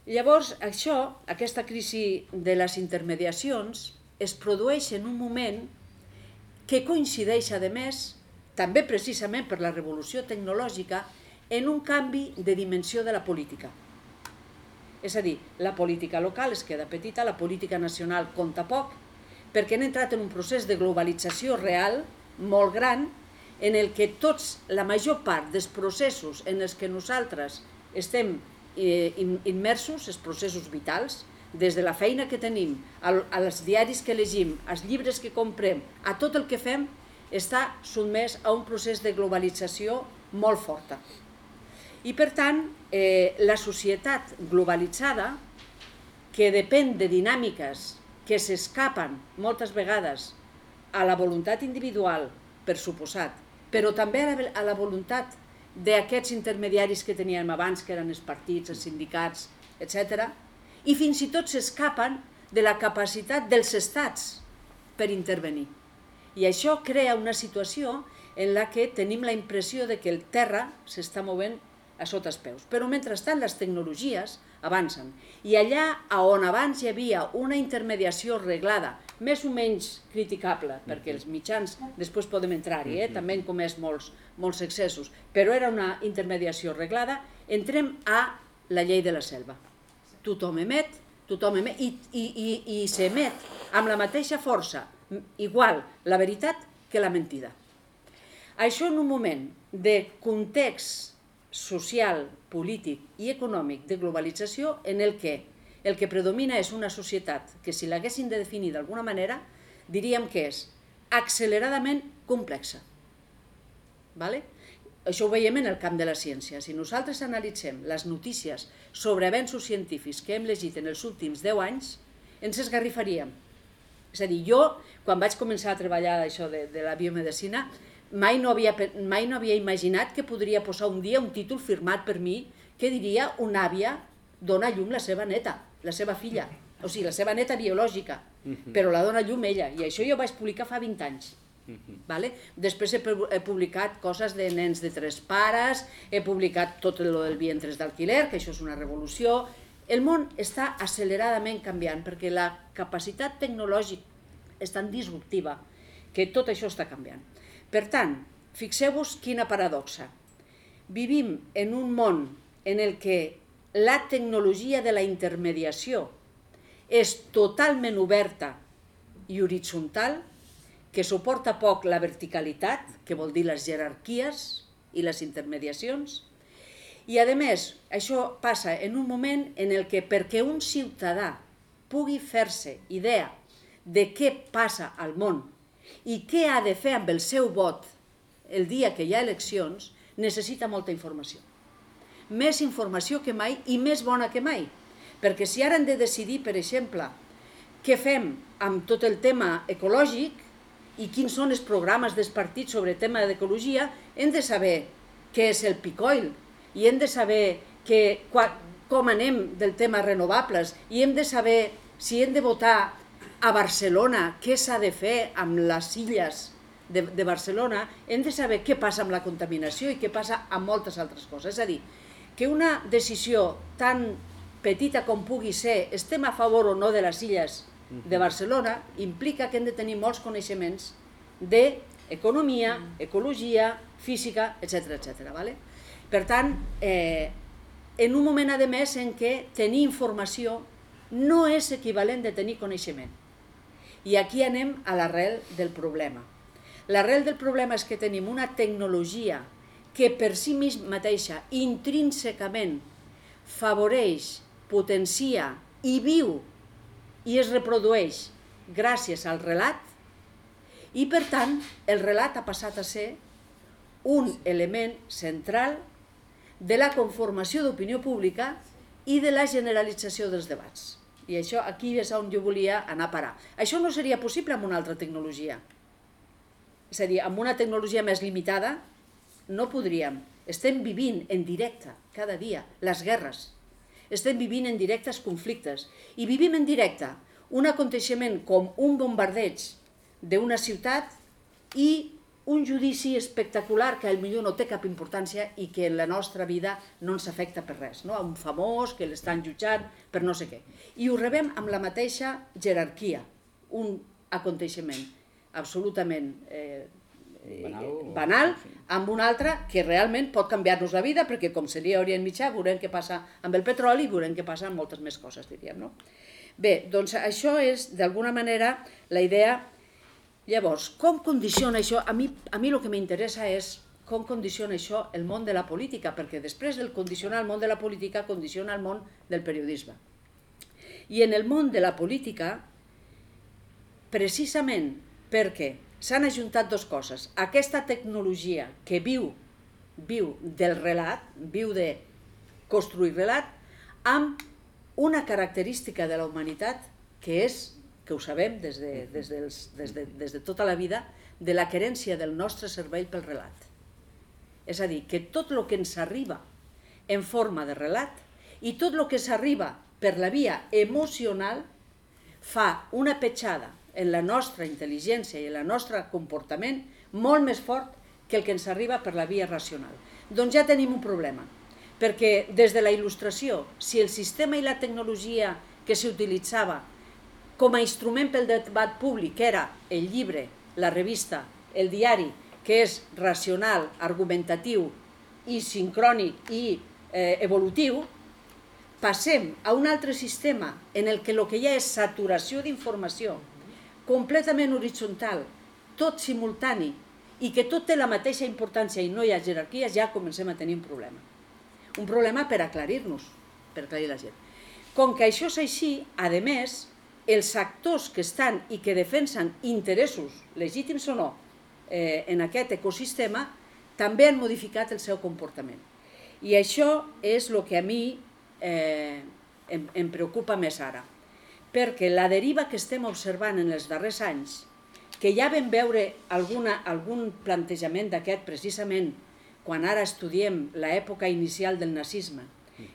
Llavors, això, aquesta crisi de les intermediacions es produeix en un moment que coincideix, a més, també precisament per la revolució tecnològica, en un canvi de dimensió de la política. És a dir, la política local es queda petita, la política nacional compta poc, perquè han entrat en un procés de globalització real molt gran, en el que tots, la major part dels processos en els que nosaltres estem eh, immersos els processos vitals, des de la feina que tenim, als diaris que llegim, als llibres que comprem, a tot el que fem, està sotmès a un procés de globalització molt forta. I per tant, eh, la societat globalitzada, que depèn de dinàmiques que s'escapen moltes vegades a la voluntat individual, per suposat, però també a la, a la voluntat d'aquests intermediaris que teníem abans, que eren els partits, els sindicats, etc. I fins i tot s'escapen de la capacitat dels estats per intervenir. I això crea una situació en la que tenim la impressió de que el terra s'està movent a sota els peus. Però mentrestant les tecnologies avancen. I allà on abans hi havia una intermediació reglada, més o menys criticable, perquè els mitjans, després podem entrar-hi, eh? també han comès molts, molts excessos, però era una intermediació reglada, entrem a la llei de la selva. Tothom emet, tothom emet, i, i, i, i s'emet amb la mateixa força, igual la veritat que la mentida. Això en un moment de context social, polític i econòmic de globalització en el que el que predomina és una societat que si l'haguessin de definir d'alguna manera diríem que és acceleradament complexa. Vale? Això ho veiem en el camp de la ciència. Si nosaltres analitzem les notícies sobre avenços científics que hem llegit en els últims 10 anys, ens esgarrifaríem. És a dir, jo, quan vaig començar a treballar això de, de la biomedicina, mai no, havia, mai no havia imaginat que podria posar un dia un títol firmat per mi que diria una àvia dona llum la seva neta, la seva filla, o sigui, la seva neta biològica, però la dona llum ella, i això jo ho vaig publicar fa 20 anys. Vale? Després he, he publicat coses de nens de tres pares, he publicat tot el del vientres d'alquiler, que això és una revolució. El món està acceleradament canviant perquè la capacitat tecnològica és tan disruptiva que tot això està canviant. Per tant, fixeu-vos quina paradoxa. Vivim en un món en el que la tecnologia de la intermediació és totalment oberta i horitzontal, que suporta poc la verticalitat, que vol dir les jerarquies i les intermediacions, i a més, això passa en un moment en el que perquè un ciutadà pugui fer-se idea de què passa al món i què ha de fer amb el seu vot el dia que hi ha eleccions, necessita molta informació. més informació que mai i més bona que mai. Perquè si ara hem de decidir, per exemple, què fem amb tot el tema ecològic i quins són els programes dels partits sobre el tema d'ecologia, hem de saber què és el picoil i hem de saber que, com anem del tema renovables i hem de saber si hem de votar a Barcelona, què s'ha de fer amb les illes de, de Barcelona, hem de saber què passa amb la contaminació i què passa amb moltes altres coses. És a dir, que una decisió tan petita com pugui ser, estem a favor o no de les illes de Barcelona, implica que hem de tenir molts coneixements d'economia, ecologia, física, etc etc. Vale? Per tant, eh, en un moment, a més, en què tenir informació no és equivalent de tenir coneixement. I aquí anem a l'arrel del problema. L'arrel del problema és que tenim una tecnologia que per si mateixa, intrínsecament, favoreix, potencia i viu i es reprodueix gràcies al relat i per tant el relat ha passat a ser un element central de la conformació d'opinió pública i de la generalització dels debats. I això aquí és on jo volia anar a parar. Això no seria possible amb una altra tecnologia. És a dir, amb una tecnologia més limitada no podríem. Estem vivint en directe cada dia les guerres. Estem vivint en directe els conflictes. I vivim en directe un aconteixement com un bombardeig d'una ciutat i un judici espectacular que millor no té cap importància i que en la nostra vida no ens afecta per res. No? Un famós que l'estan jutjant per no sé què. I ho rebem amb la mateixa jerarquia, un aconteixement absolutament eh, banal, banal amb un altre que realment pot canviar-nos la vida perquè com seria Orient Mitjà veurem què passa amb el petroli i veurem què passa amb moltes més coses, diríem. No? Bé, doncs això és d'alguna manera la idea Llavors, com condiciona això? A mi, a mi el que m'interessa és com condiciona això el món de la política, perquè després del condicionar el món de la política, condiciona el món del periodisme. I en el món de la política, precisament perquè s'han ajuntat dues coses. Aquesta tecnologia que viu, viu del relat, viu de construir relat, amb una característica de la humanitat que és que ho sabem des de, des, dels, des, de, des de tota la vida, de la querència del nostre cervell pel relat. És a dir, que tot el que ens arriba en forma de relat i tot el que s'arriba per la via emocional fa una petjada en la nostra intel·ligència i en el nostre comportament molt més fort que el que ens arriba per la via racional. Doncs ja tenim un problema, perquè des de la il·lustració, si el sistema i la tecnologia que s'utilitzava com a instrument pel debat públic, que era el llibre, la revista, el diari, que és racional, argumentatiu i sincrònic i eh, evolutiu, passem a un altre sistema en el que el que hi ha és saturació d'informació, completament horitzontal, tot simultani, i que tot té la mateixa importància i no hi ha jerarquies, ja comencem a tenir un problema. Un problema per aclarir-nos, per aclarir la gent. Com que això és així, a més, els actors que estan i que defensen interessos, legítims o no, eh, en aquest ecosistema, també han modificat el seu comportament. I això és el que a mi eh, em, em preocupa més ara, perquè la deriva que estem observant en els darrers anys, que ja vam veure alguna, algun plantejament d'aquest precisament quan ara estudiem l'època inicial del nazisme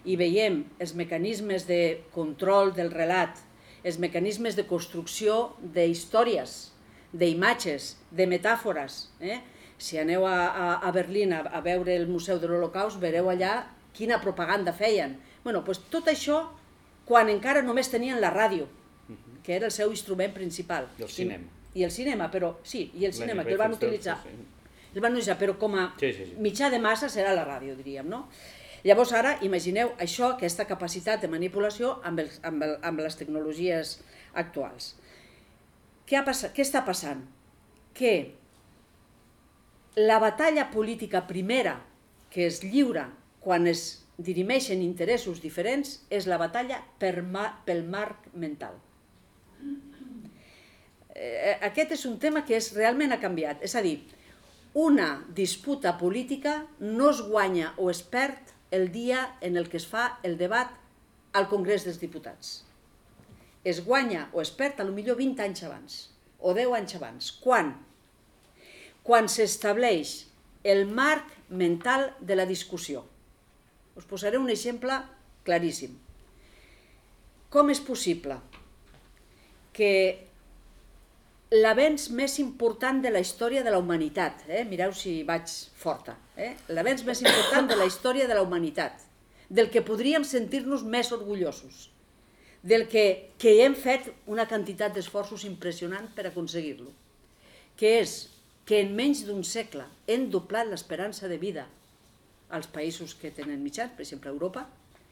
i veiem els mecanismes de control del relat els mecanismes de construcció d'històries, d'imatges, de metàfores. Eh? Si aneu a, a, a Berlín a, a veure el Museu de l'Holocaust, veureu allà quina propaganda feien. bueno, pues tot això quan encara només tenien la ràdio, que era el seu instrument principal. I el cinema. I, i el cinema, però sí, i el cinema, que el van utilitzar. El van utilitzar, però com a mitjà de massa serà la ràdio, diríem, no? Llavors ara imagineu això, aquesta capacitat de manipulació amb, els, amb, el, amb les tecnologies actuals. Què, ha passat, què està passant? Que la batalla política primera que es lliura quan es dirimeixen interessos diferents és la batalla per ma, pel marc mental. Eh, aquest és un tema que és, realment ha canviat. És a dir, una disputa política no es guanya o es perd el dia en el que es fa el debat al Congrés dels Diputats. Es guanya o es perd a lo millor 20 anys abans o 10 anys abans. Quan? Quan s'estableix el marc mental de la discussió. Us posaré un exemple claríssim. Com és possible que l'avenç més important de la història de la humanitat, eh? mireu si vaig forta, eh? l'avenç més important de la història de la humanitat, del que podríem sentir-nos més orgullosos, del que, que hem fet una quantitat d'esforços impressionant per aconseguir-lo, que és que en menys d'un segle hem doblat l'esperança de vida als països que tenen mitjans, per exemple a Europa,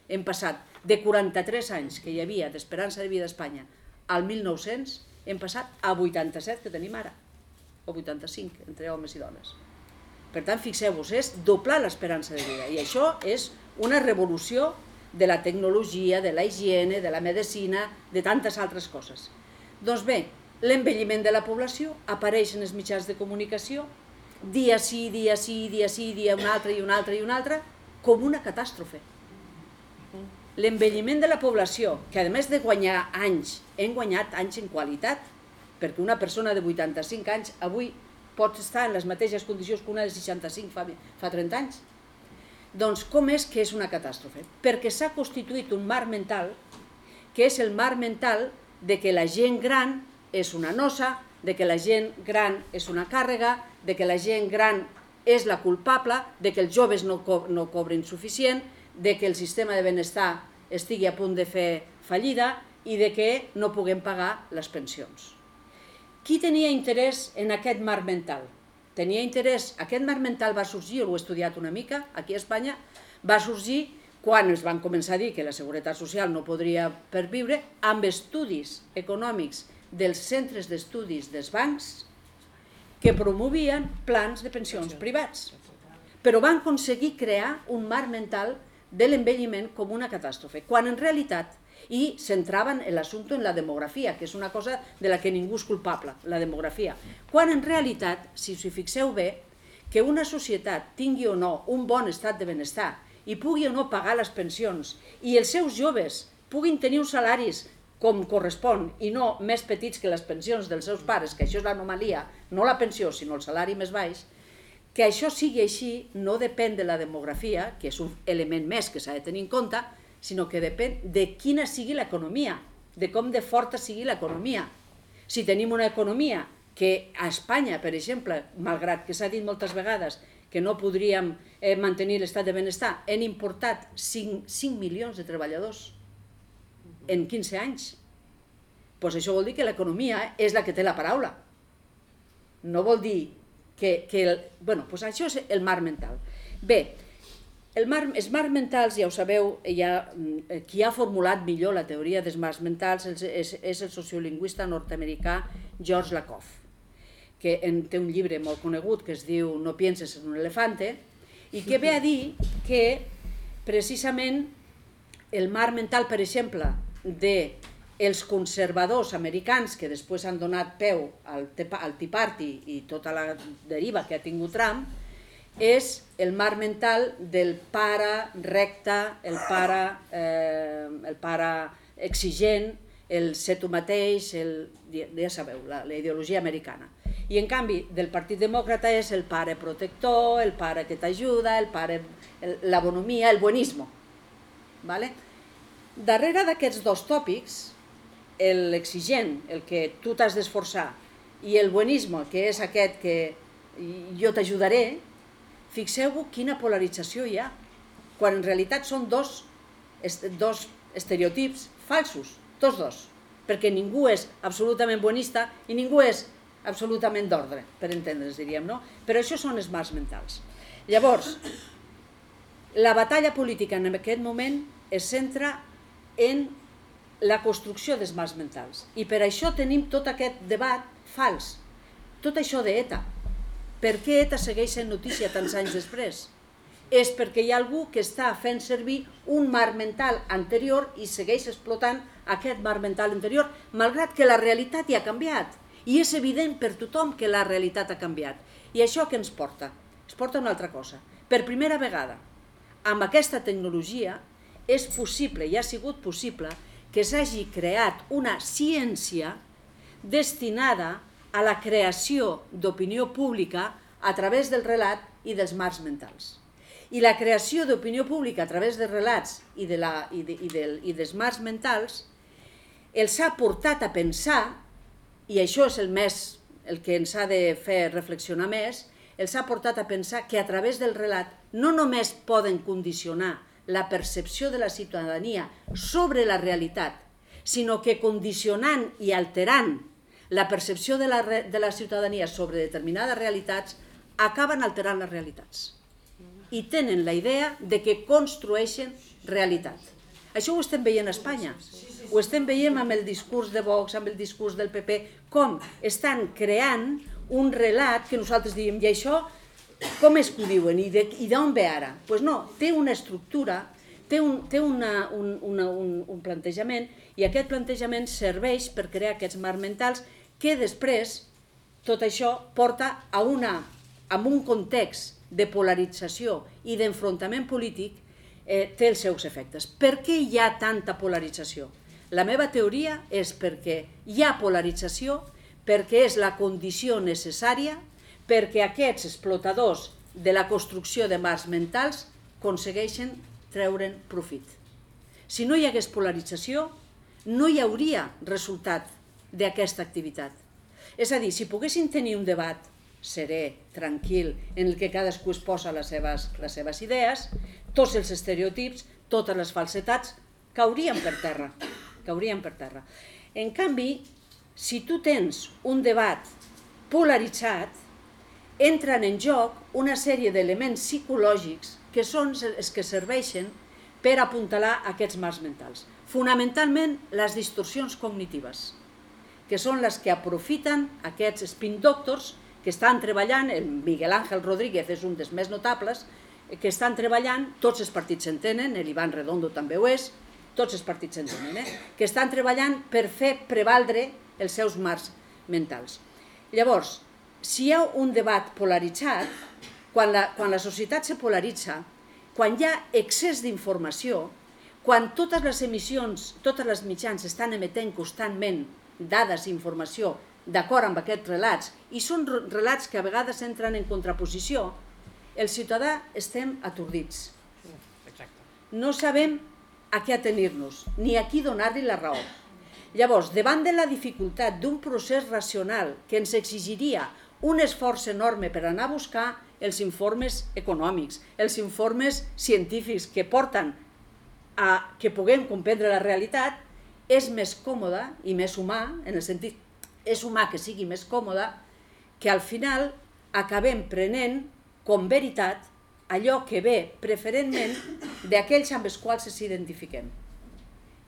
hem passat de 43 anys que hi havia d'esperança de vida a Espanya al 1900 hem passat a 87 que tenim ara, o 85, entre homes i dones. Per tant, fixeu-vos, és doblar l'esperança de vida, i això és una revolució de la tecnologia, de la higiene, de la medicina, de tantes altres coses. Doncs bé, l'envelliment de la població apareix en els mitjans de comunicació, dia sí, dia sí, dia sí, dia un altre i un altre i un altre, com una catàstrofe l'envelliment de la població, que a més de guanyar anys, hem guanyat anys en qualitat, perquè una persona de 85 anys avui pot estar en les mateixes condicions que una de 65 fa, fa 30 anys. Doncs com és que és una catàstrofe? Perquè s'ha constituït un mar mental, que és el mar mental de que la gent gran és una nosa, de que la gent gran és una càrrega, de que la gent gran és la culpable, de que els joves no, co no cobren suficient, de que el sistema de benestar estigui a punt de fer fallida i de que no puguem pagar les pensions. Qui tenia interès en aquest marc mental? Tenia interès, aquest marc mental va sorgir, ho he estudiat una mica, aquí a Espanya, va sorgir quan es van començar a dir que la seguretat social no podria perviure, amb estudis econòmics dels centres d'estudis dels bancs que promovien plans de pensions privats. Però van aconseguir crear un marc mental de l'envelliment com una catàstrofe, quan en realitat i centraven l'assumpte en la demografia, que és una cosa de la que ningú és culpable, la demografia. Quan en realitat, si us hi fixeu bé, que una societat tingui o no un bon estat de benestar i pugui o no pagar les pensions i els seus joves puguin tenir uns salaris com correspon i no més petits que les pensions dels seus pares, que això és l'anomalia, no la pensió sinó el salari més baix, que això sigui així no depèn de la demografia, que és un element més que s'ha de tenir en compte, sinó que depèn de quina sigui l'economia, de com de forta sigui l'economia. Si tenim una economia que a Espanya, per exemple, malgrat que s'ha dit moltes vegades que no podríem eh, mantenir l'estat de benestar, hem importat 5, 5 milions de treballadors en 15 anys. Pues això vol dir que l'economia és la que té la paraula. No vol dir que, que el, bueno, pues això és el mar mental. Bé, el mar, els marcs mentals, ja ho sabeu, ja, mm, qui ha formulat millor la teoria dels marcs mentals és, és, és el sociolingüista nord-americà George Lakoff, que en, té un llibre molt conegut que es diu No pienses en un elefante, i que ve a dir que precisament el marc mental, per exemple, de els conservadors americans que després han donat peu al, al Tea Party i tota la deriva que ha tingut Trump, és el marc mental del pare recte, el pare, eh, el pare exigent, el ser tu mateix, el, ja sabeu, la, la ideologia americana. I en canvi, del Partit Demòcrata és el pare protector, el pare que t'ajuda, el pare, la bonomia, el buenismo. Vale? Darrere d'aquests dos tòpics l'exigent, el que tu t'has d'esforçar, i el buenisme, que és aquest que jo t'ajudaré, fixeu-vos quina polarització hi ha, quan en realitat són dos, dos estereotips falsos, tots dos, perquè ningú és absolutament buenista i ningú és absolutament d'ordre, per entendre's, diríem, no? Però això són els mars mentals. Llavors, la batalla política en aquest moment es centra en la construcció dels mals mentals. I per això tenim tot aquest debat fals. Tot això d'ETA. Per què ETA segueix sent notícia tants anys després? És perquè hi ha algú que està fent servir un marc mental anterior i segueix explotant aquest marc mental anterior, malgrat que la realitat ja ha canviat. I és evident per tothom que la realitat ha canviat. I això què ens porta? Es porta una altra cosa. Per primera vegada, amb aquesta tecnologia és possible, i ha sigut possible, que s'hagi creat una ciència destinada a la creació d'opinió pública a través del relat i dels marcs mentals. I la creació d'opinió pública a través de relats i, de la, i, de, i, del, i dels marcs mentals els ha portat a pensar, i això és el més el que ens ha de fer reflexionar més, els ha portat a pensar que a través del relat no només poden condicionar la percepció de la ciutadania sobre la realitat, sinó que condicionant i alterant la percepció de la, de la ciutadania sobre determinades realitats acaben alterant les realitats i tenen la idea de que construeixen realitat. Això ho estem veient a Espanya. Ho estem veient amb el discurs de Vox, amb el discurs del PP, com estan creant un relat que nosaltres diem, i això com és que ho diuen i d'on ve ara? Doncs pues no, té una estructura, té, un, té una, un, una, un, un plantejament i aquest plantejament serveix per crear aquests marcs mentals que després tot això porta a, una, a un context de polarització i d'enfrontament polític eh, té els seus efectes. Per què hi ha tanta polarització? La meva teoria és perquè hi ha polarització perquè és la condició necessària perquè aquests explotadors de la construcció de marcs mentals aconsegueixen treure'n profit. Si no hi hagués polarització, no hi hauria resultat d'aquesta activitat. És a dir, si poguessin tenir un debat serè, tranquil, en el que cadascú es posa les seves, les seves idees, tots els estereotips, totes les falsetats, caurien per terra. Caurien per terra. En canvi, si tu tens un debat polaritzat, entren en joc una sèrie d'elements psicològics que són els que serveixen per apuntalar aquests marcs mentals. Fonamentalment, les distorsions cognitives, que són les que aprofiten aquests spin doctors que estan treballant, el Miguel Ángel Rodríguez és un dels més notables, que estan treballant, tots els partits s'entenen, l'Ivan Redondo també ho és, tots els partits s'entenen, eh? que estan treballant per fer prevaldre els seus marcs mentals. Llavors, si hi ha un debat polaritzat, quan la, quan la societat se polaritza, quan hi ha excés d'informació, quan totes les emissions, totes les mitjans estan emetent constantment dades i informació d'acord amb aquests relats, i són relats que a vegades entren en contraposició, el ciutadà estem atordits. No sabem a què atenir-nos, ni a qui donar-li la raó. Llavors, davant de la dificultat d'un procés racional que ens exigiria un esforç enorme per anar a buscar els informes econòmics, els informes científics que porten a que puguem comprendre la realitat, és més còmode i més humà, en el sentit és humà que sigui més còmode, que al final acabem prenent com veritat allò que ve preferentment d'aquells amb els quals ens identifiquem.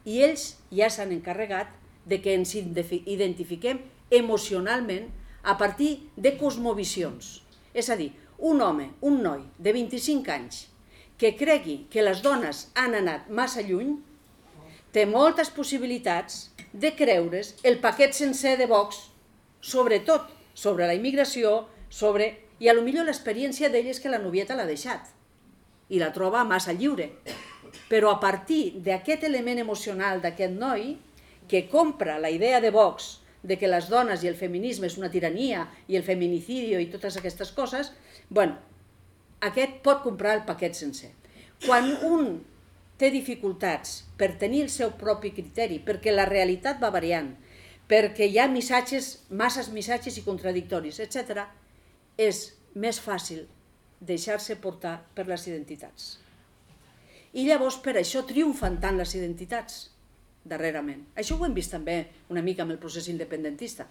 I ells ja s'han encarregat de que ens identifiquem emocionalment a partir de cosmovisions. És a dir, un home, un noi de 25 anys que cregui que les dones han anat massa lluny, té moltes possibilitats de creure's el paquet sencer de Vox, sobretot sobre la immigració, sobre... i a lo millor l'experiència d'ell és que la novieta l'ha deixat i la troba massa lliure. Però a partir d'aquest element emocional d'aquest noi, que compra la idea de Vox de que les dones i el feminisme és una tirania i el feminicidi i totes aquestes coses, bueno, aquest pot comprar el paquet sencer. Quan un té dificultats per tenir el seu propi criteri, perquè la realitat va variant, perquè hi ha missatges, masses missatges i contradictoris, etc., és més fàcil deixar-se portar per les identitats. I llavors per això triomfen tant les identitats darrerament. Això ho hem vist també una mica amb el procés independentista.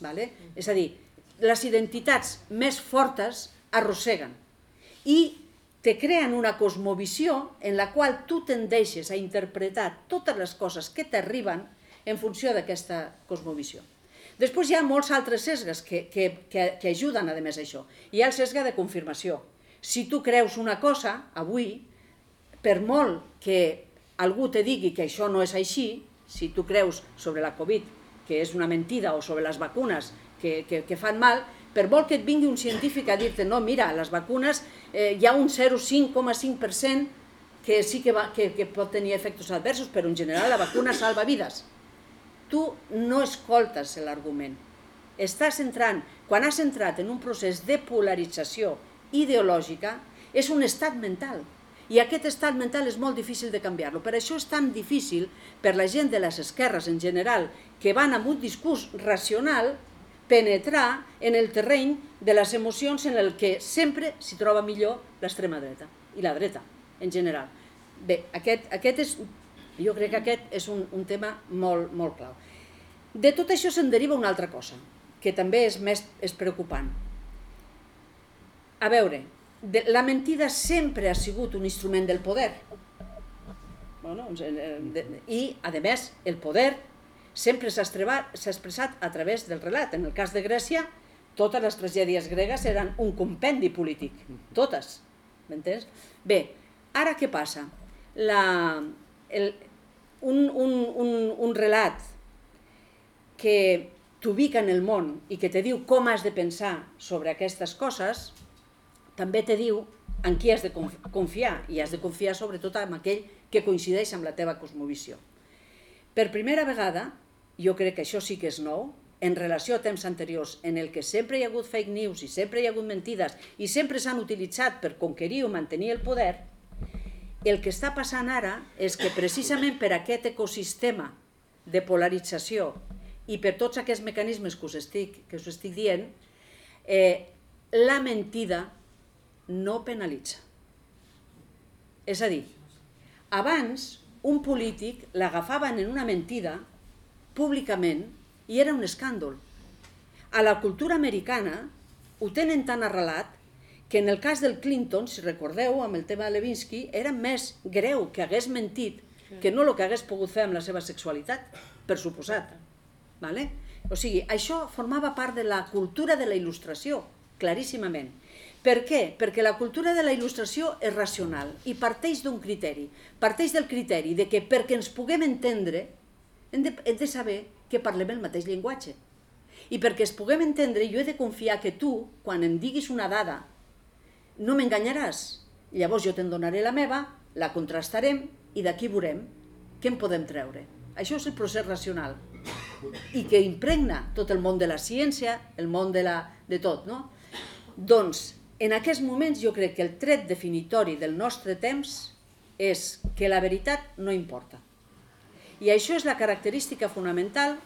Vale? És a dir, les identitats més fortes arrosseguen i te creen una cosmovisió en la qual tu tendeixes a interpretar totes les coses que t'arriben en funció d'aquesta cosmovisió. Després hi ha molts altres sesgues que, que, que, que ajuden a més això. Hi ha el sesga de confirmació. Si tu creus una cosa, avui, per molt que algú te digui que això no és així, si tu creus sobre la Covid que és una mentida o sobre les vacunes que, que, que fan mal, per molt que et vingui un científic a dir-te no, mira, les vacunes eh, hi ha un 0,5,5% que sí que, va, que, que pot tenir efectes adversos, però en general la vacuna salva vides. Tu no escoltes l'argument. Estàs entrant, quan has entrat en un procés de polarització ideològica, és un estat mental. I aquest estat mental és molt difícil de canviar-lo. Per això és tan difícil per la gent de les esquerres en general, que van amb un discurs racional, penetrar en el terreny de les emocions en el que sempre s'hi troba millor l'extrema dreta i la dreta en general. Bé, aquest, aquest és, jo crec que aquest és un, un tema molt, molt clau. De tot això se'n deriva una altra cosa, que també és més és preocupant. A veure, de, la mentida sempre ha sigut un instrument del poder. Bueno, de, I, a més, el poder sempre s'ha expressat a través del relat. En el cas de Grècia, totes les tragèdies gregues eren un compendi polític, totes, m'entens? Bé, Ara què passa? La, el, un, un, un, un relat que t'ubica en el món i que te diu com has de pensar sobre aquestes coses, també te diu en qui has de confiar, i has de confiar sobretot en aquell que coincideix amb la teva cosmovisió. Per primera vegada, jo crec que això sí que és nou, en relació a temps anteriors en el que sempre hi ha hagut fake news i sempre hi ha hagut mentides i sempre s'han utilitzat per conquerir o mantenir el poder, el que està passant ara és que precisament per aquest ecosistema de polarització i per tots aquests mecanismes que us estic, que us estic dient, eh, la mentida no penalitza. És a dir, abans un polític l'agafaven en una mentida públicament i era un escàndol. A la cultura americana ho tenen tan arrelat que en el cas del Clinton, si recordeu, amb el tema Levinsky, era més greu que hagués mentit que no el que hagués pogut fer amb la seva sexualitat, per suposat. Vale? O sigui, això formava part de la cultura de la il·lustració, claríssimament. Per què? Perquè la cultura de la il·lustració és racional i parteix d'un criteri. Parteix del criteri de que perquè ens puguem entendre hem de, hem de saber que parlem el mateix llenguatge. I perquè es puguem entendre, jo he de confiar que tu, quan em diguis una dada no m'enganyaràs. Llavors jo te'n donaré la meva, la contrastarem i d'aquí veurem què en podem treure. Això és el procés racional i que impregna tot el món de la ciència, el món de, la, de tot. No? Doncs, en aquests moments jo crec que el tret definitori del nostre temps és que la veritat no importa. I això és la característica fonamental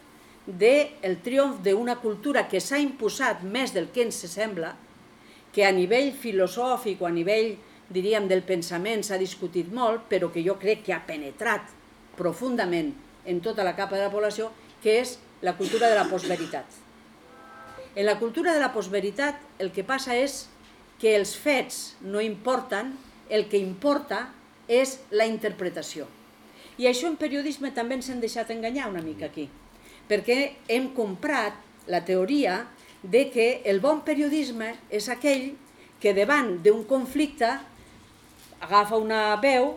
del triomf d'una cultura que s'ha imposat més del que ens sembla, que a nivell filosòfic o a nivell, diríem, del pensament s'ha discutit molt, però que jo crec que ha penetrat profundament en tota la capa de la població, que és la cultura de la postveritat. En la cultura de la postveritat el que passa és que els fets no importen, el que importa és la interpretació. I això en periodisme també ens hem deixat enganyar una mica aquí, perquè hem comprat la teoria de que el bon periodisme és aquell que davant d'un conflicte agafa una veu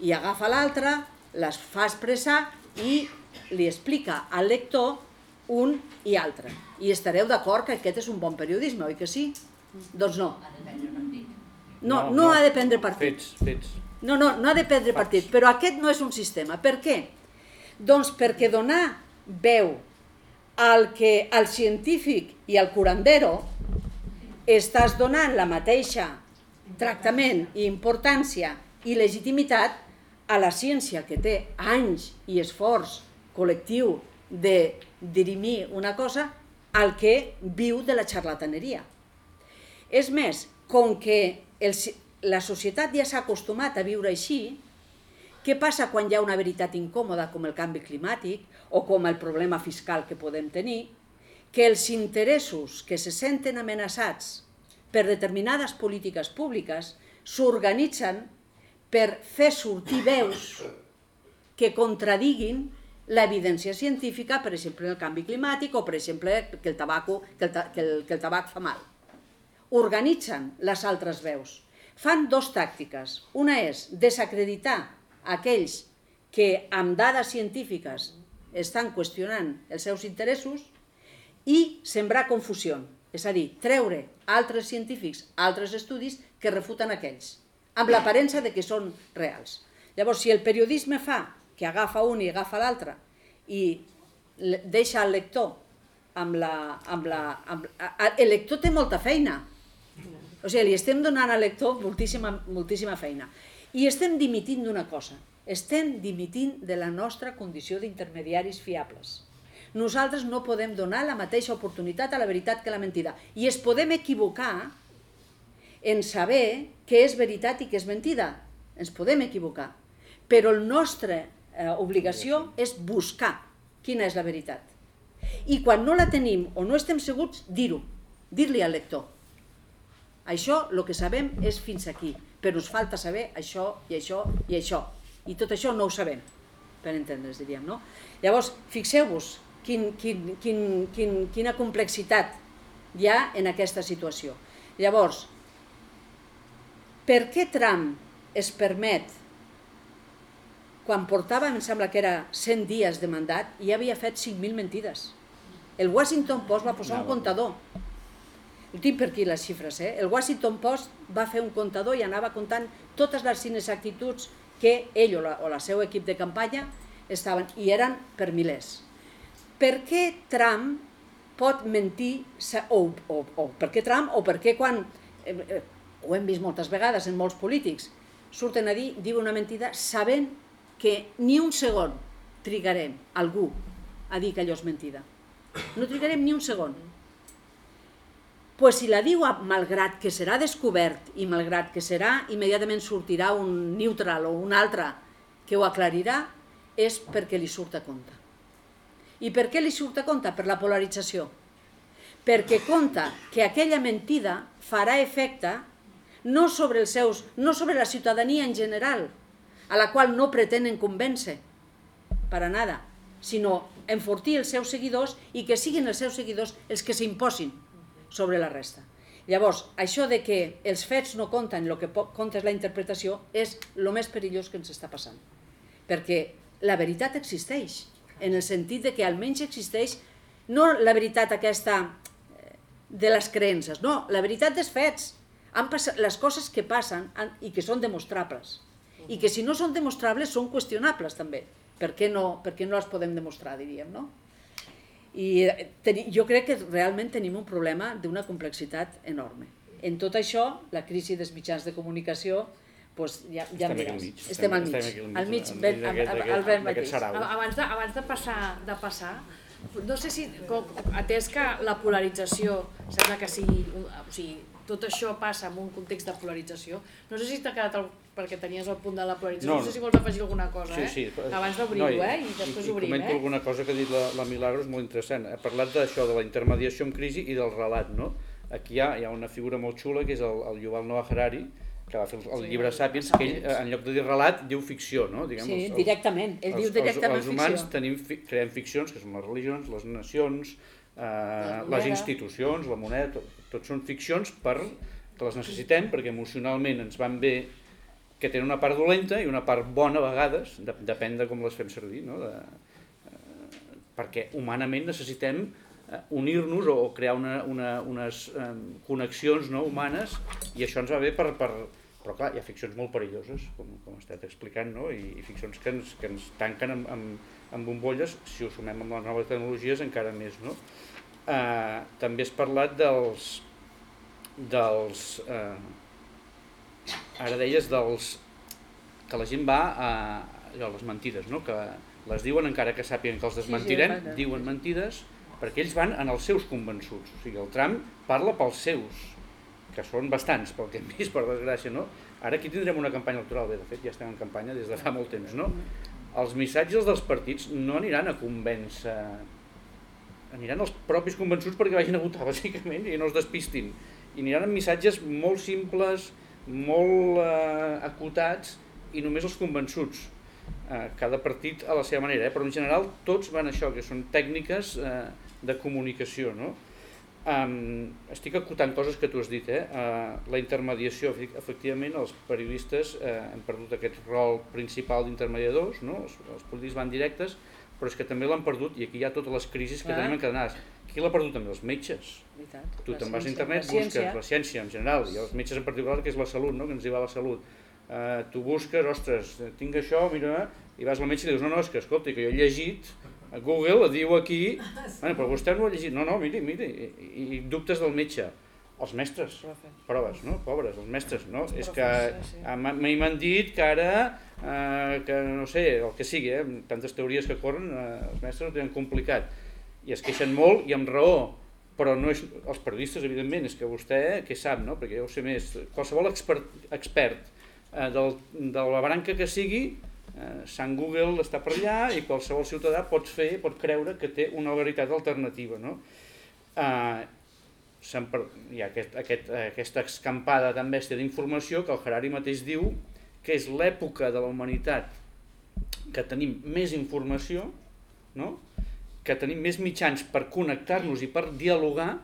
i agafa l'altra, les fa expressar i li explica al lector un i altre. I estareu d'acord que aquest és un bon periodisme, oi que sí? Doncs no. No, no, no ha de prendre partit. Fets, fets. No, no, no ha de prendre partit, però aquest no és un sistema. Per què? Doncs perquè donar veu al que al científic i al curandero estàs donant la mateixa tractament i importància i legitimitat a la ciència que té anys i esforç col·lectiu de dirimir una cosa al que viu de la xarlataneria. És més, com que el, la societat ja s'ha acostumat a viure així, què passa quan hi ha una veritat incòmoda com el canvi climàtic o com el problema fiscal que podem tenir? Que els interessos que se senten amenaçats per determinades polítiques públiques s'organitzen per fer sortir veus que contradiguin l'evidència científica, per exemple, el canvi climàtic o, per exemple, que el, tabaco, que el, que el, que el tabac fa mal. Organitzen les altres veus. Fan dos tàctiques. Una és desacreditar aquells que amb dades científiques estan qüestionant els seus interessos i sembrar confusió. És a dir, treure altres científics, altres estudis que refuten aquells, amb l'aparença de que són reals. Llavors, si el periodisme fa que agafa un i agafa l'altre i deixa el lector amb la... Amb la amb, el lector té molta feina. O sigui, li estem donant al lector moltíssima, moltíssima feina. I estem dimitint d'una cosa. Estem dimitint de la nostra condició d'intermediaris fiables. Nosaltres no podem donar la mateixa oportunitat a la veritat que a la mentida. I es podem equivocar en saber què és veritat i què és mentida. Ens podem equivocar. Però la nostra eh, obligació és buscar quina és la veritat. I quan no la tenim o no estem segurs, dir-ho, dir-li al lector. Això, el que sabem és fins aquí, però ens falta saber això i això i això. I tot això no ho sabem, per entendre's, diríem, no? Llavors, fixeu-vos quin, quin, quin, quin, quina complexitat hi ha en aquesta situació. Llavors, per què Trump es permet quan portava, em sembla que era 100 dies de mandat, i havia fet 5.000 mentides. El Washington Post va posar un comptador. Ho tinc per aquí les xifres, eh? El Washington Post va fer un comptador i anava comptant totes les inexactituds que ell o la, o la seu equip de campanya estaven, i eren per milers. Per què Trump pot mentir, o, o, o per què Trump, o per què quan, eh, eh, ho hem vist moltes vegades en molts polítics, surten a dir, diu una mentida sabent que ni un segon trigarem algú a dir que allò és mentida. No trigarem ni un segon. Pues si la diu malgrat que serà descobert i malgrat que serà, immediatament sortirà un neutral o un altre que ho aclarirà, és perquè li surt a compte. I per què li surt a compte? Per la polarització. Perquè compta que aquella mentida farà efecte no sobre els seus, no sobre la ciutadania en general, a la qual no pretenen convèncer, para nada, sinó enfortir els seus seguidors i que siguin els seus seguidors els que s'imposin sobre la resta. Llavors, això de que els fets no compten, el que compta és la interpretació, és el més perillós que ens està passant. Perquè la veritat existeix, en el sentit de que almenys existeix no la veritat aquesta eh, de les creences, no, la veritat dels fets, han passat, les coses que passen i que són demostrables i que si no són demostrables són qüestionables també. Per què no, per què no les podem demostrar, diríem, no? I eh, ten, jo crec que realment tenim un problema d'una complexitat enorme. En tot això, la crisi dels mitjans de comunicació pues ja, ja estem, al mig, estem, al mig. Estem al mig, ben, al ben mateix. Abans de, abans de passar, de passar no sé si, com, atès que la polarització sembla que sigui, o sigui, tot això passa en un context de polarització. No sé si t'ha quedat el, perquè tenies el punt de la polarització, no, no sé si vols afegir alguna cosa, sí, eh? Sí, Abans d'obrir-ho, no, eh? I després i, obrim, comento eh? alguna cosa que ha dit la, la Milagros molt interessant. Ha parlat d'això, de la intermediació en crisi i del relat, no? Aquí hi ha, hi ha una figura molt xula que és el, el Yuval Noah Harari, que va fer el, el sí, llibre Sapiens, que ell, en lloc de dir relat, diu ficció, no? Diguem, sí, els, directament, ell els, diu directament els, els humans ficció. tenim, creem ficcions, que són les religions, les nacions, eh, les institucions, la moneda, tot, tot són ficcions per que les necessitem perquè emocionalment ens van bé que tenen una part dolenta i una part bona a vegades, de, depèn de com les fem servir, no? de, eh, perquè humanament necessitem eh, unir-nos o, o crear una, una, unes eh, connexions no, humanes i això ens va bé per, per... Però clar, hi ha ficcions molt perilloses, com, com he estat explicant, no? I, i ficcions que ens, que ens tanquen amb, amb, amb bombolles, si ho sumem amb les noves tecnologies encara més. No? Eh, també has parlat dels, dels... Eh, ara deies dels... que la gent va a, a les mentides, no? que les diuen encara que sàpiguen que els desmentirem, sí, sí, diuen mentides perquè ells van en els seus convençuts. O sigui, el tram parla pels seus, que són bastants, pel que hem vist, per desgràcia, no? Ara aquí tindrem una campanya electoral, bé, de fet ja estem en campanya des de fa molt temps, no? Els missatges dels partits no aniran a convèncer, aniran els propis convençuts perquè vagin a votar, bàsicament, i no es despistin i aniran amb missatges molt simples, molt eh, acotats i només els convençuts. Eh, cada partit a la seva manera, eh? però en general tots van a això, que són tècniques eh, de comunicació. No? Um, estic acotant coses que tu has dit, eh? Uh, la intermediació, efectivament els periodistes eh, han perdut aquest rol principal d'intermediadors, no? els, els polítics van directes, però és que també l'han perdut i aquí hi ha totes les crisis que Clar. tenim encadenades qui l'ha perdut també? Els metges. Veritat. Tu te'n vas a internet, la busques la ciència en general, i els metges en particular, que és la salut, no? que ens hi va la salut. Uh, tu busques, ostres, tinc això, mira, i vas al metge i dius, no, no, és que escolta, que jo he llegit, a Google diu aquí, bueno, però vostè no ho ha llegit, no, no, miri, miri, i, i dubtes del metge. Els mestres, proves, no? Pobres, els mestres, no? És que m'han dit que ara, eh, que no sé, el que sigui, eh, tantes teories que corren, eh, els mestres ho tenen complicat. I es queixen molt i amb raó, però no és, els periodistes, evidentment, és que vostè, què sap, no? Perquè jo ho sé més, qualsevol expert, expert eh, del, de la branca que sigui, eh, Sant Google està per allà i qualsevol ciutadà pot fer, pot creure que té una veritat alternativa, no? Eh, hi ha aquest, aquest, aquesta escampada tan bèstia d'informació que el Harari mateix diu que és l'època de la humanitat que tenim més informació, no? Que tenim més mitjans per connectar-nos i per dialogar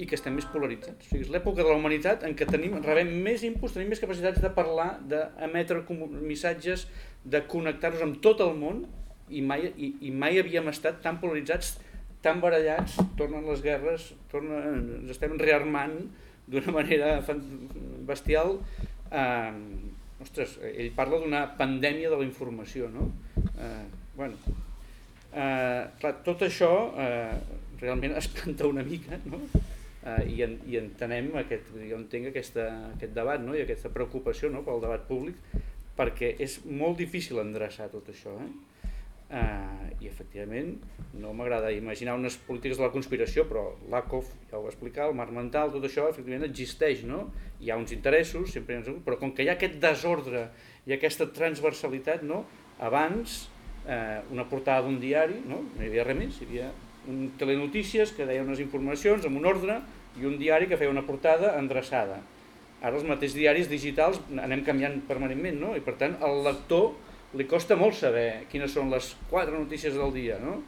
i que estem més polaritzats. O sigui, és l'època de la humanitat en què tenim, rebem més inputs, tenim més capacitats de parlar, d'emetre missatges, de connectar-nos amb tot el món i mai, i, i mai havíem estat tan polaritzats tan barallats, tornen les guerres, tornen, ens estem rearmant d'una manera bestial. Eh, ostres, ell parla d'una pandèmia de la informació, no? Eh, bueno, eh, clar, tot això eh, realment espanta una mica, no? Eh, i, en, i entenem aquest, jo entenc aquesta, aquest debat no? i aquesta preocupació no? pel debat públic perquè és molt difícil endreçar tot això. Eh? eh, i efectivament no m'agrada imaginar unes polítiques de la conspiració, però l'ACOF ja ho va explicar, el marc mental, tot això efectivament existeix, no? Hi ha uns interessos, sempre ha però com que hi ha aquest desordre i aquesta transversalitat, no? abans eh, una portada d'un diari, no? no hi havia res més, hi havia un telenotícies que deia unes informacions amb un ordre i un diari que feia una portada endreçada. Ara els mateixos diaris digitals anem canviant permanentment, no? i per tant el lector li costa molt saber quines són les quatre notícies del dia, no?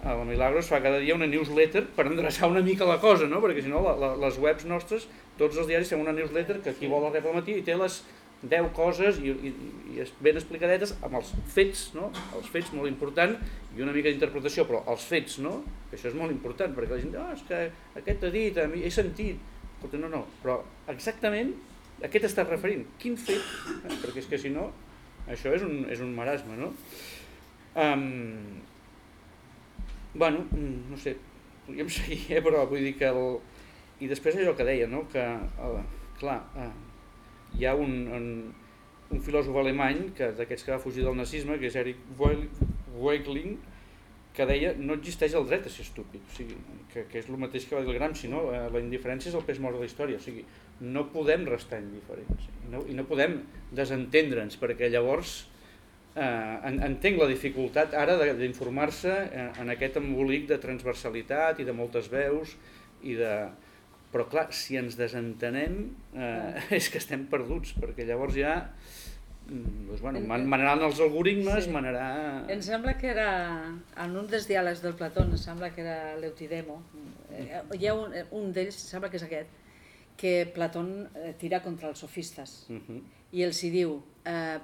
A la Milagros fa cada dia una newsletter per endreçar una mica la cosa, no? Perquè si no, la, la, les webs nostres, tots els diaris tenen una newsletter que qui vol el rep al matí i té les 10 coses i, i, i ben explicadetes amb els fets, no? Els fets molt important i una mica d'interpretació, però els fets, no? Això és molt important, perquè la gent diu, oh, és que aquest ha dit, he sentit. No, no, però exactament a què t'estàs referint? Quin fet? Eh? Perquè és que si no, això és un, és un marasme, no? Um, bueno, no sé, podríem seguir, eh? però vull dir que el... I després allò que deia, no? que, uh, clar, uh, hi ha un, un, un filòsof alemany que d'aquests que va fugir del nazisme, que és Eric Weigling, que deia no existeix el dret a ser estúpid, o sigui, que, que és el mateix que va dir el Gramsci, no? Eh, la indiferència és el pes mort de la història, o sigui, no podem restar indiferents i no, i no podem desentendre'ns perquè llavors eh, entenc la dificultat ara d'informar-se en, en aquest embolic de transversalitat i de moltes veus i de... però clar, si ens desentenem eh, és que estem perduts perquè llavors ja mm, doncs, bueno, manaran els algoritmes, sí. manarà... Em sembla que era, en un dels diàlegs del Plató, em sembla que era l'Eutidemo, eh, hi ha un, un d'ells, sembla que és aquest, que Platón eh, tira contra els sofistes uh -huh. i els hi diu, eh,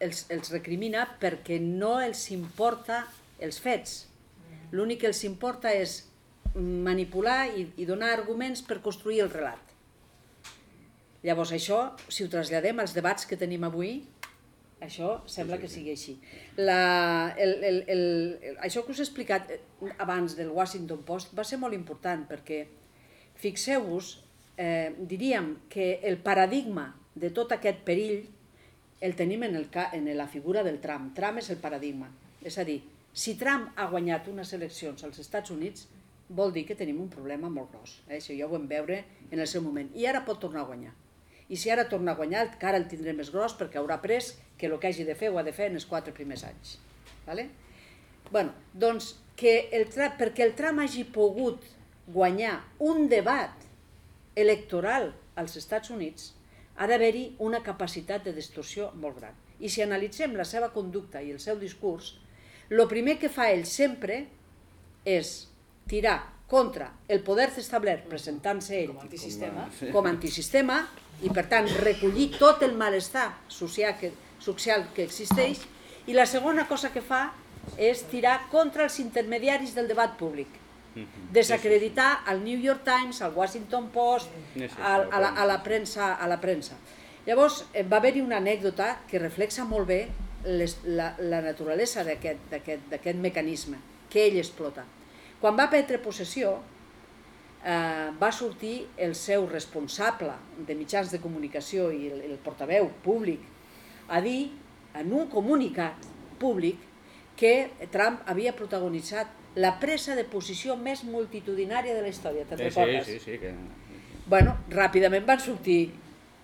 els, els recrimina perquè no els importa els fets. L'únic que els importa és manipular i, i donar arguments per construir el relat. Llavors això, si ho traslladem als debats que tenim avui, això sembla que sigui així. La, el, el, el, el, això que us he explicat eh, abans del Washington Post va ser molt important perquè fixeu-vos eh, diríem que el paradigma de tot aquest perill el tenim en, el, en la figura del Trump. Trump és el paradigma. És a dir, si Trump ha guanyat unes eleccions als Estats Units, vol dir que tenim un problema molt gros. Eh? Això ja ho vam veure en el seu moment. I ara pot tornar a guanyar. I si ara torna a guanyar, encara el tindrem més gros perquè haurà pres que el que hagi de fer ho ha de fer en els quatre primers anys. Vale? bueno, doncs, que el, perquè el Trump hagi pogut guanyar un debat electoral als Estats Units, ha d'haver-hi una capacitat de distorsió molt gran. I si analitzem la seva conducta i el seu discurs, el primer que fa ell sempre és tirar contra el poder establert presentant-se ell com antisistema. com antisistema i per tant recollir tot el malestar social que, social que existeix i la segona cosa que fa és tirar contra els intermediaris del debat públic desacreditar el New York Times, el Washington Post, a, a, la, a, la premsa, a la premsa. Llavors, eh, va haver-hi una anècdota que reflexa molt bé les, la, la naturalesa d'aquest mecanisme que ell explota. Quan va prendre possessió, eh, va sortir el seu responsable de mitjans de comunicació i el, el portaveu públic a dir en un comunicat públic que Trump havia protagonitzat la presa de posició més multitudinària de la història, te'n sí, recordes? Sí, sí, sí. Que... Bueno, ràpidament van sortir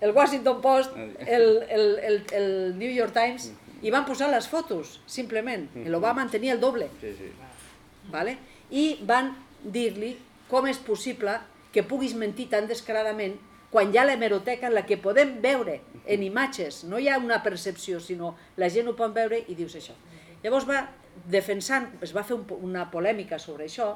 el Washington Post, el, el, el, el New York Times, i van posar les fotos, simplement. L'Obama en tenia el doble. Sí, sí. Vale? I van dir-li com és possible que puguis mentir tan descaradament quan hi ha l'hemeroteca en la que podem veure en imatges, no hi ha una percepció, sinó la gent ho pot veure i dius això. Llavors va defensant, es va fer un, una polèmica sobre això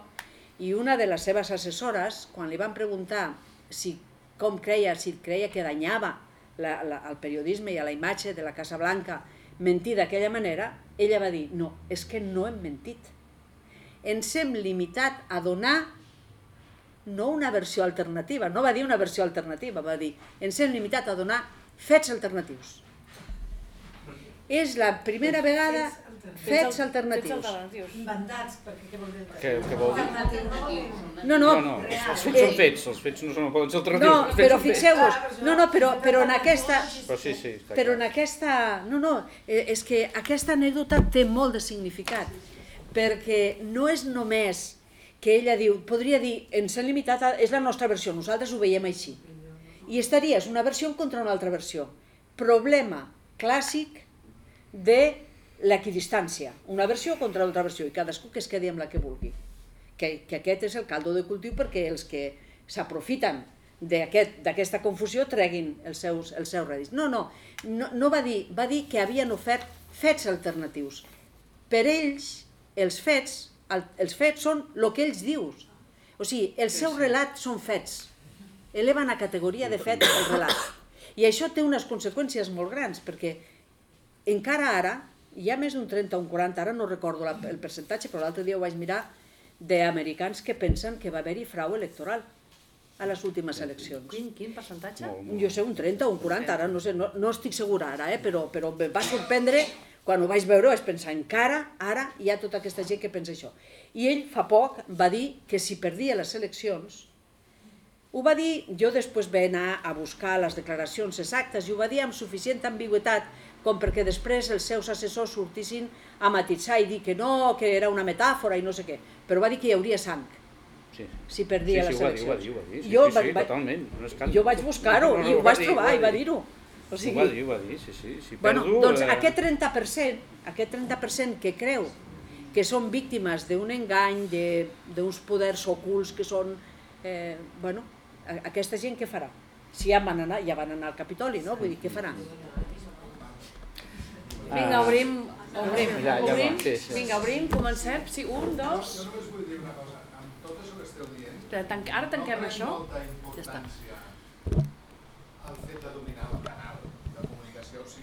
i una de les seves assessores, quan li van preguntar si com creia, si creia que danyava la, la, el periodisme i a la imatge de la Casa Blanca mentir d'aquella manera, ella va dir, no, és que no hem mentit. Ens hem limitat a donar no una versió alternativa, no va dir una versió alternativa, va dir, ens hem limitat a donar fets alternatius. És la primera vegada Fets alternatius. Inventats, perquè què vol dir? Què, què vol dir? No, no. No, no, els fets són fets, els fets no, són, poden ser alternatius. No, però fixeu-vos, no, no, però, però en aquesta... Però sí, sí, Però en aquesta... No, no, eh, és que aquesta anècdota té molt de significat, perquè no és només que ella diu, podria dir, ens hem limitat, a, és la nostra versió, nosaltres ho veiem així. I estaries una versió contra una altra versió. Problema clàssic de l'equidistància, una versió contra l'altra versió, i cadascú que es quedi amb la que vulgui. Que, que aquest és el caldo de cultiu perquè els que s'aprofiten d'aquesta aquest, confusió treguin els seus, els seus rèdits. No, no, no, no va dir, va dir que havien ofert fets alternatius. Per ells, els fets, el, els fets són el que ells dius. O sigui, el seu relat són fets. Eleven a categoria de fet el relat. I això té unes conseqüències molt grans, perquè encara ara hi ha més d'un 30 o un 40, ara no recordo la, el percentatge, però l'altre dia ho vaig mirar, d'americans que pensen que va haver-hi frau electoral a les últimes eleccions. Quin, quin percentatge? Molt, molt. Jo sé, un 30 o un 40, ara no sé, no, no estic segura ara, eh, però, però em va sorprendre quan ho vaig veure, vaig pensar, encara ara hi ha tota aquesta gent que pensa això. I ell fa poc va dir que si perdia les eleccions, ho va dir, jo després vaig anar a buscar les declaracions exactes i ho va dir amb suficient ambigüetat com perquè després els seus assessors sortissin a matitzar i dir que no, que era una metàfora i no sé què, però va dir que hi hauria sang sí. si perdia sí, sí, les eleccions. Sí, ho va dir, ho va dir, sí, jo sí, sí, va, totalment. No jo vaig buscar-ho no, no, no, i ho vaig dir, trobar i va dir-ho. O sigui, ho va dir, ho va dir, sí, sí. Si bueno, perdo, doncs eh... aquest 30%, aquest 30% que creu que són víctimes d'un engany, d'uns poders ocults que són... Eh, bueno, aquesta gent què farà? Si ja van anar, ja van anar al Capitoli, no? Vull dir, què faran? Vinga, obrim, obrim, ja, ja obrim. Va, sí, sí. Vinga, obrim, comencem. Sí, un, dos... Jo només vull dir una cosa. Amb tot això que esteu dient... Ara tanquem això. Ja està. El fet de dominar el canal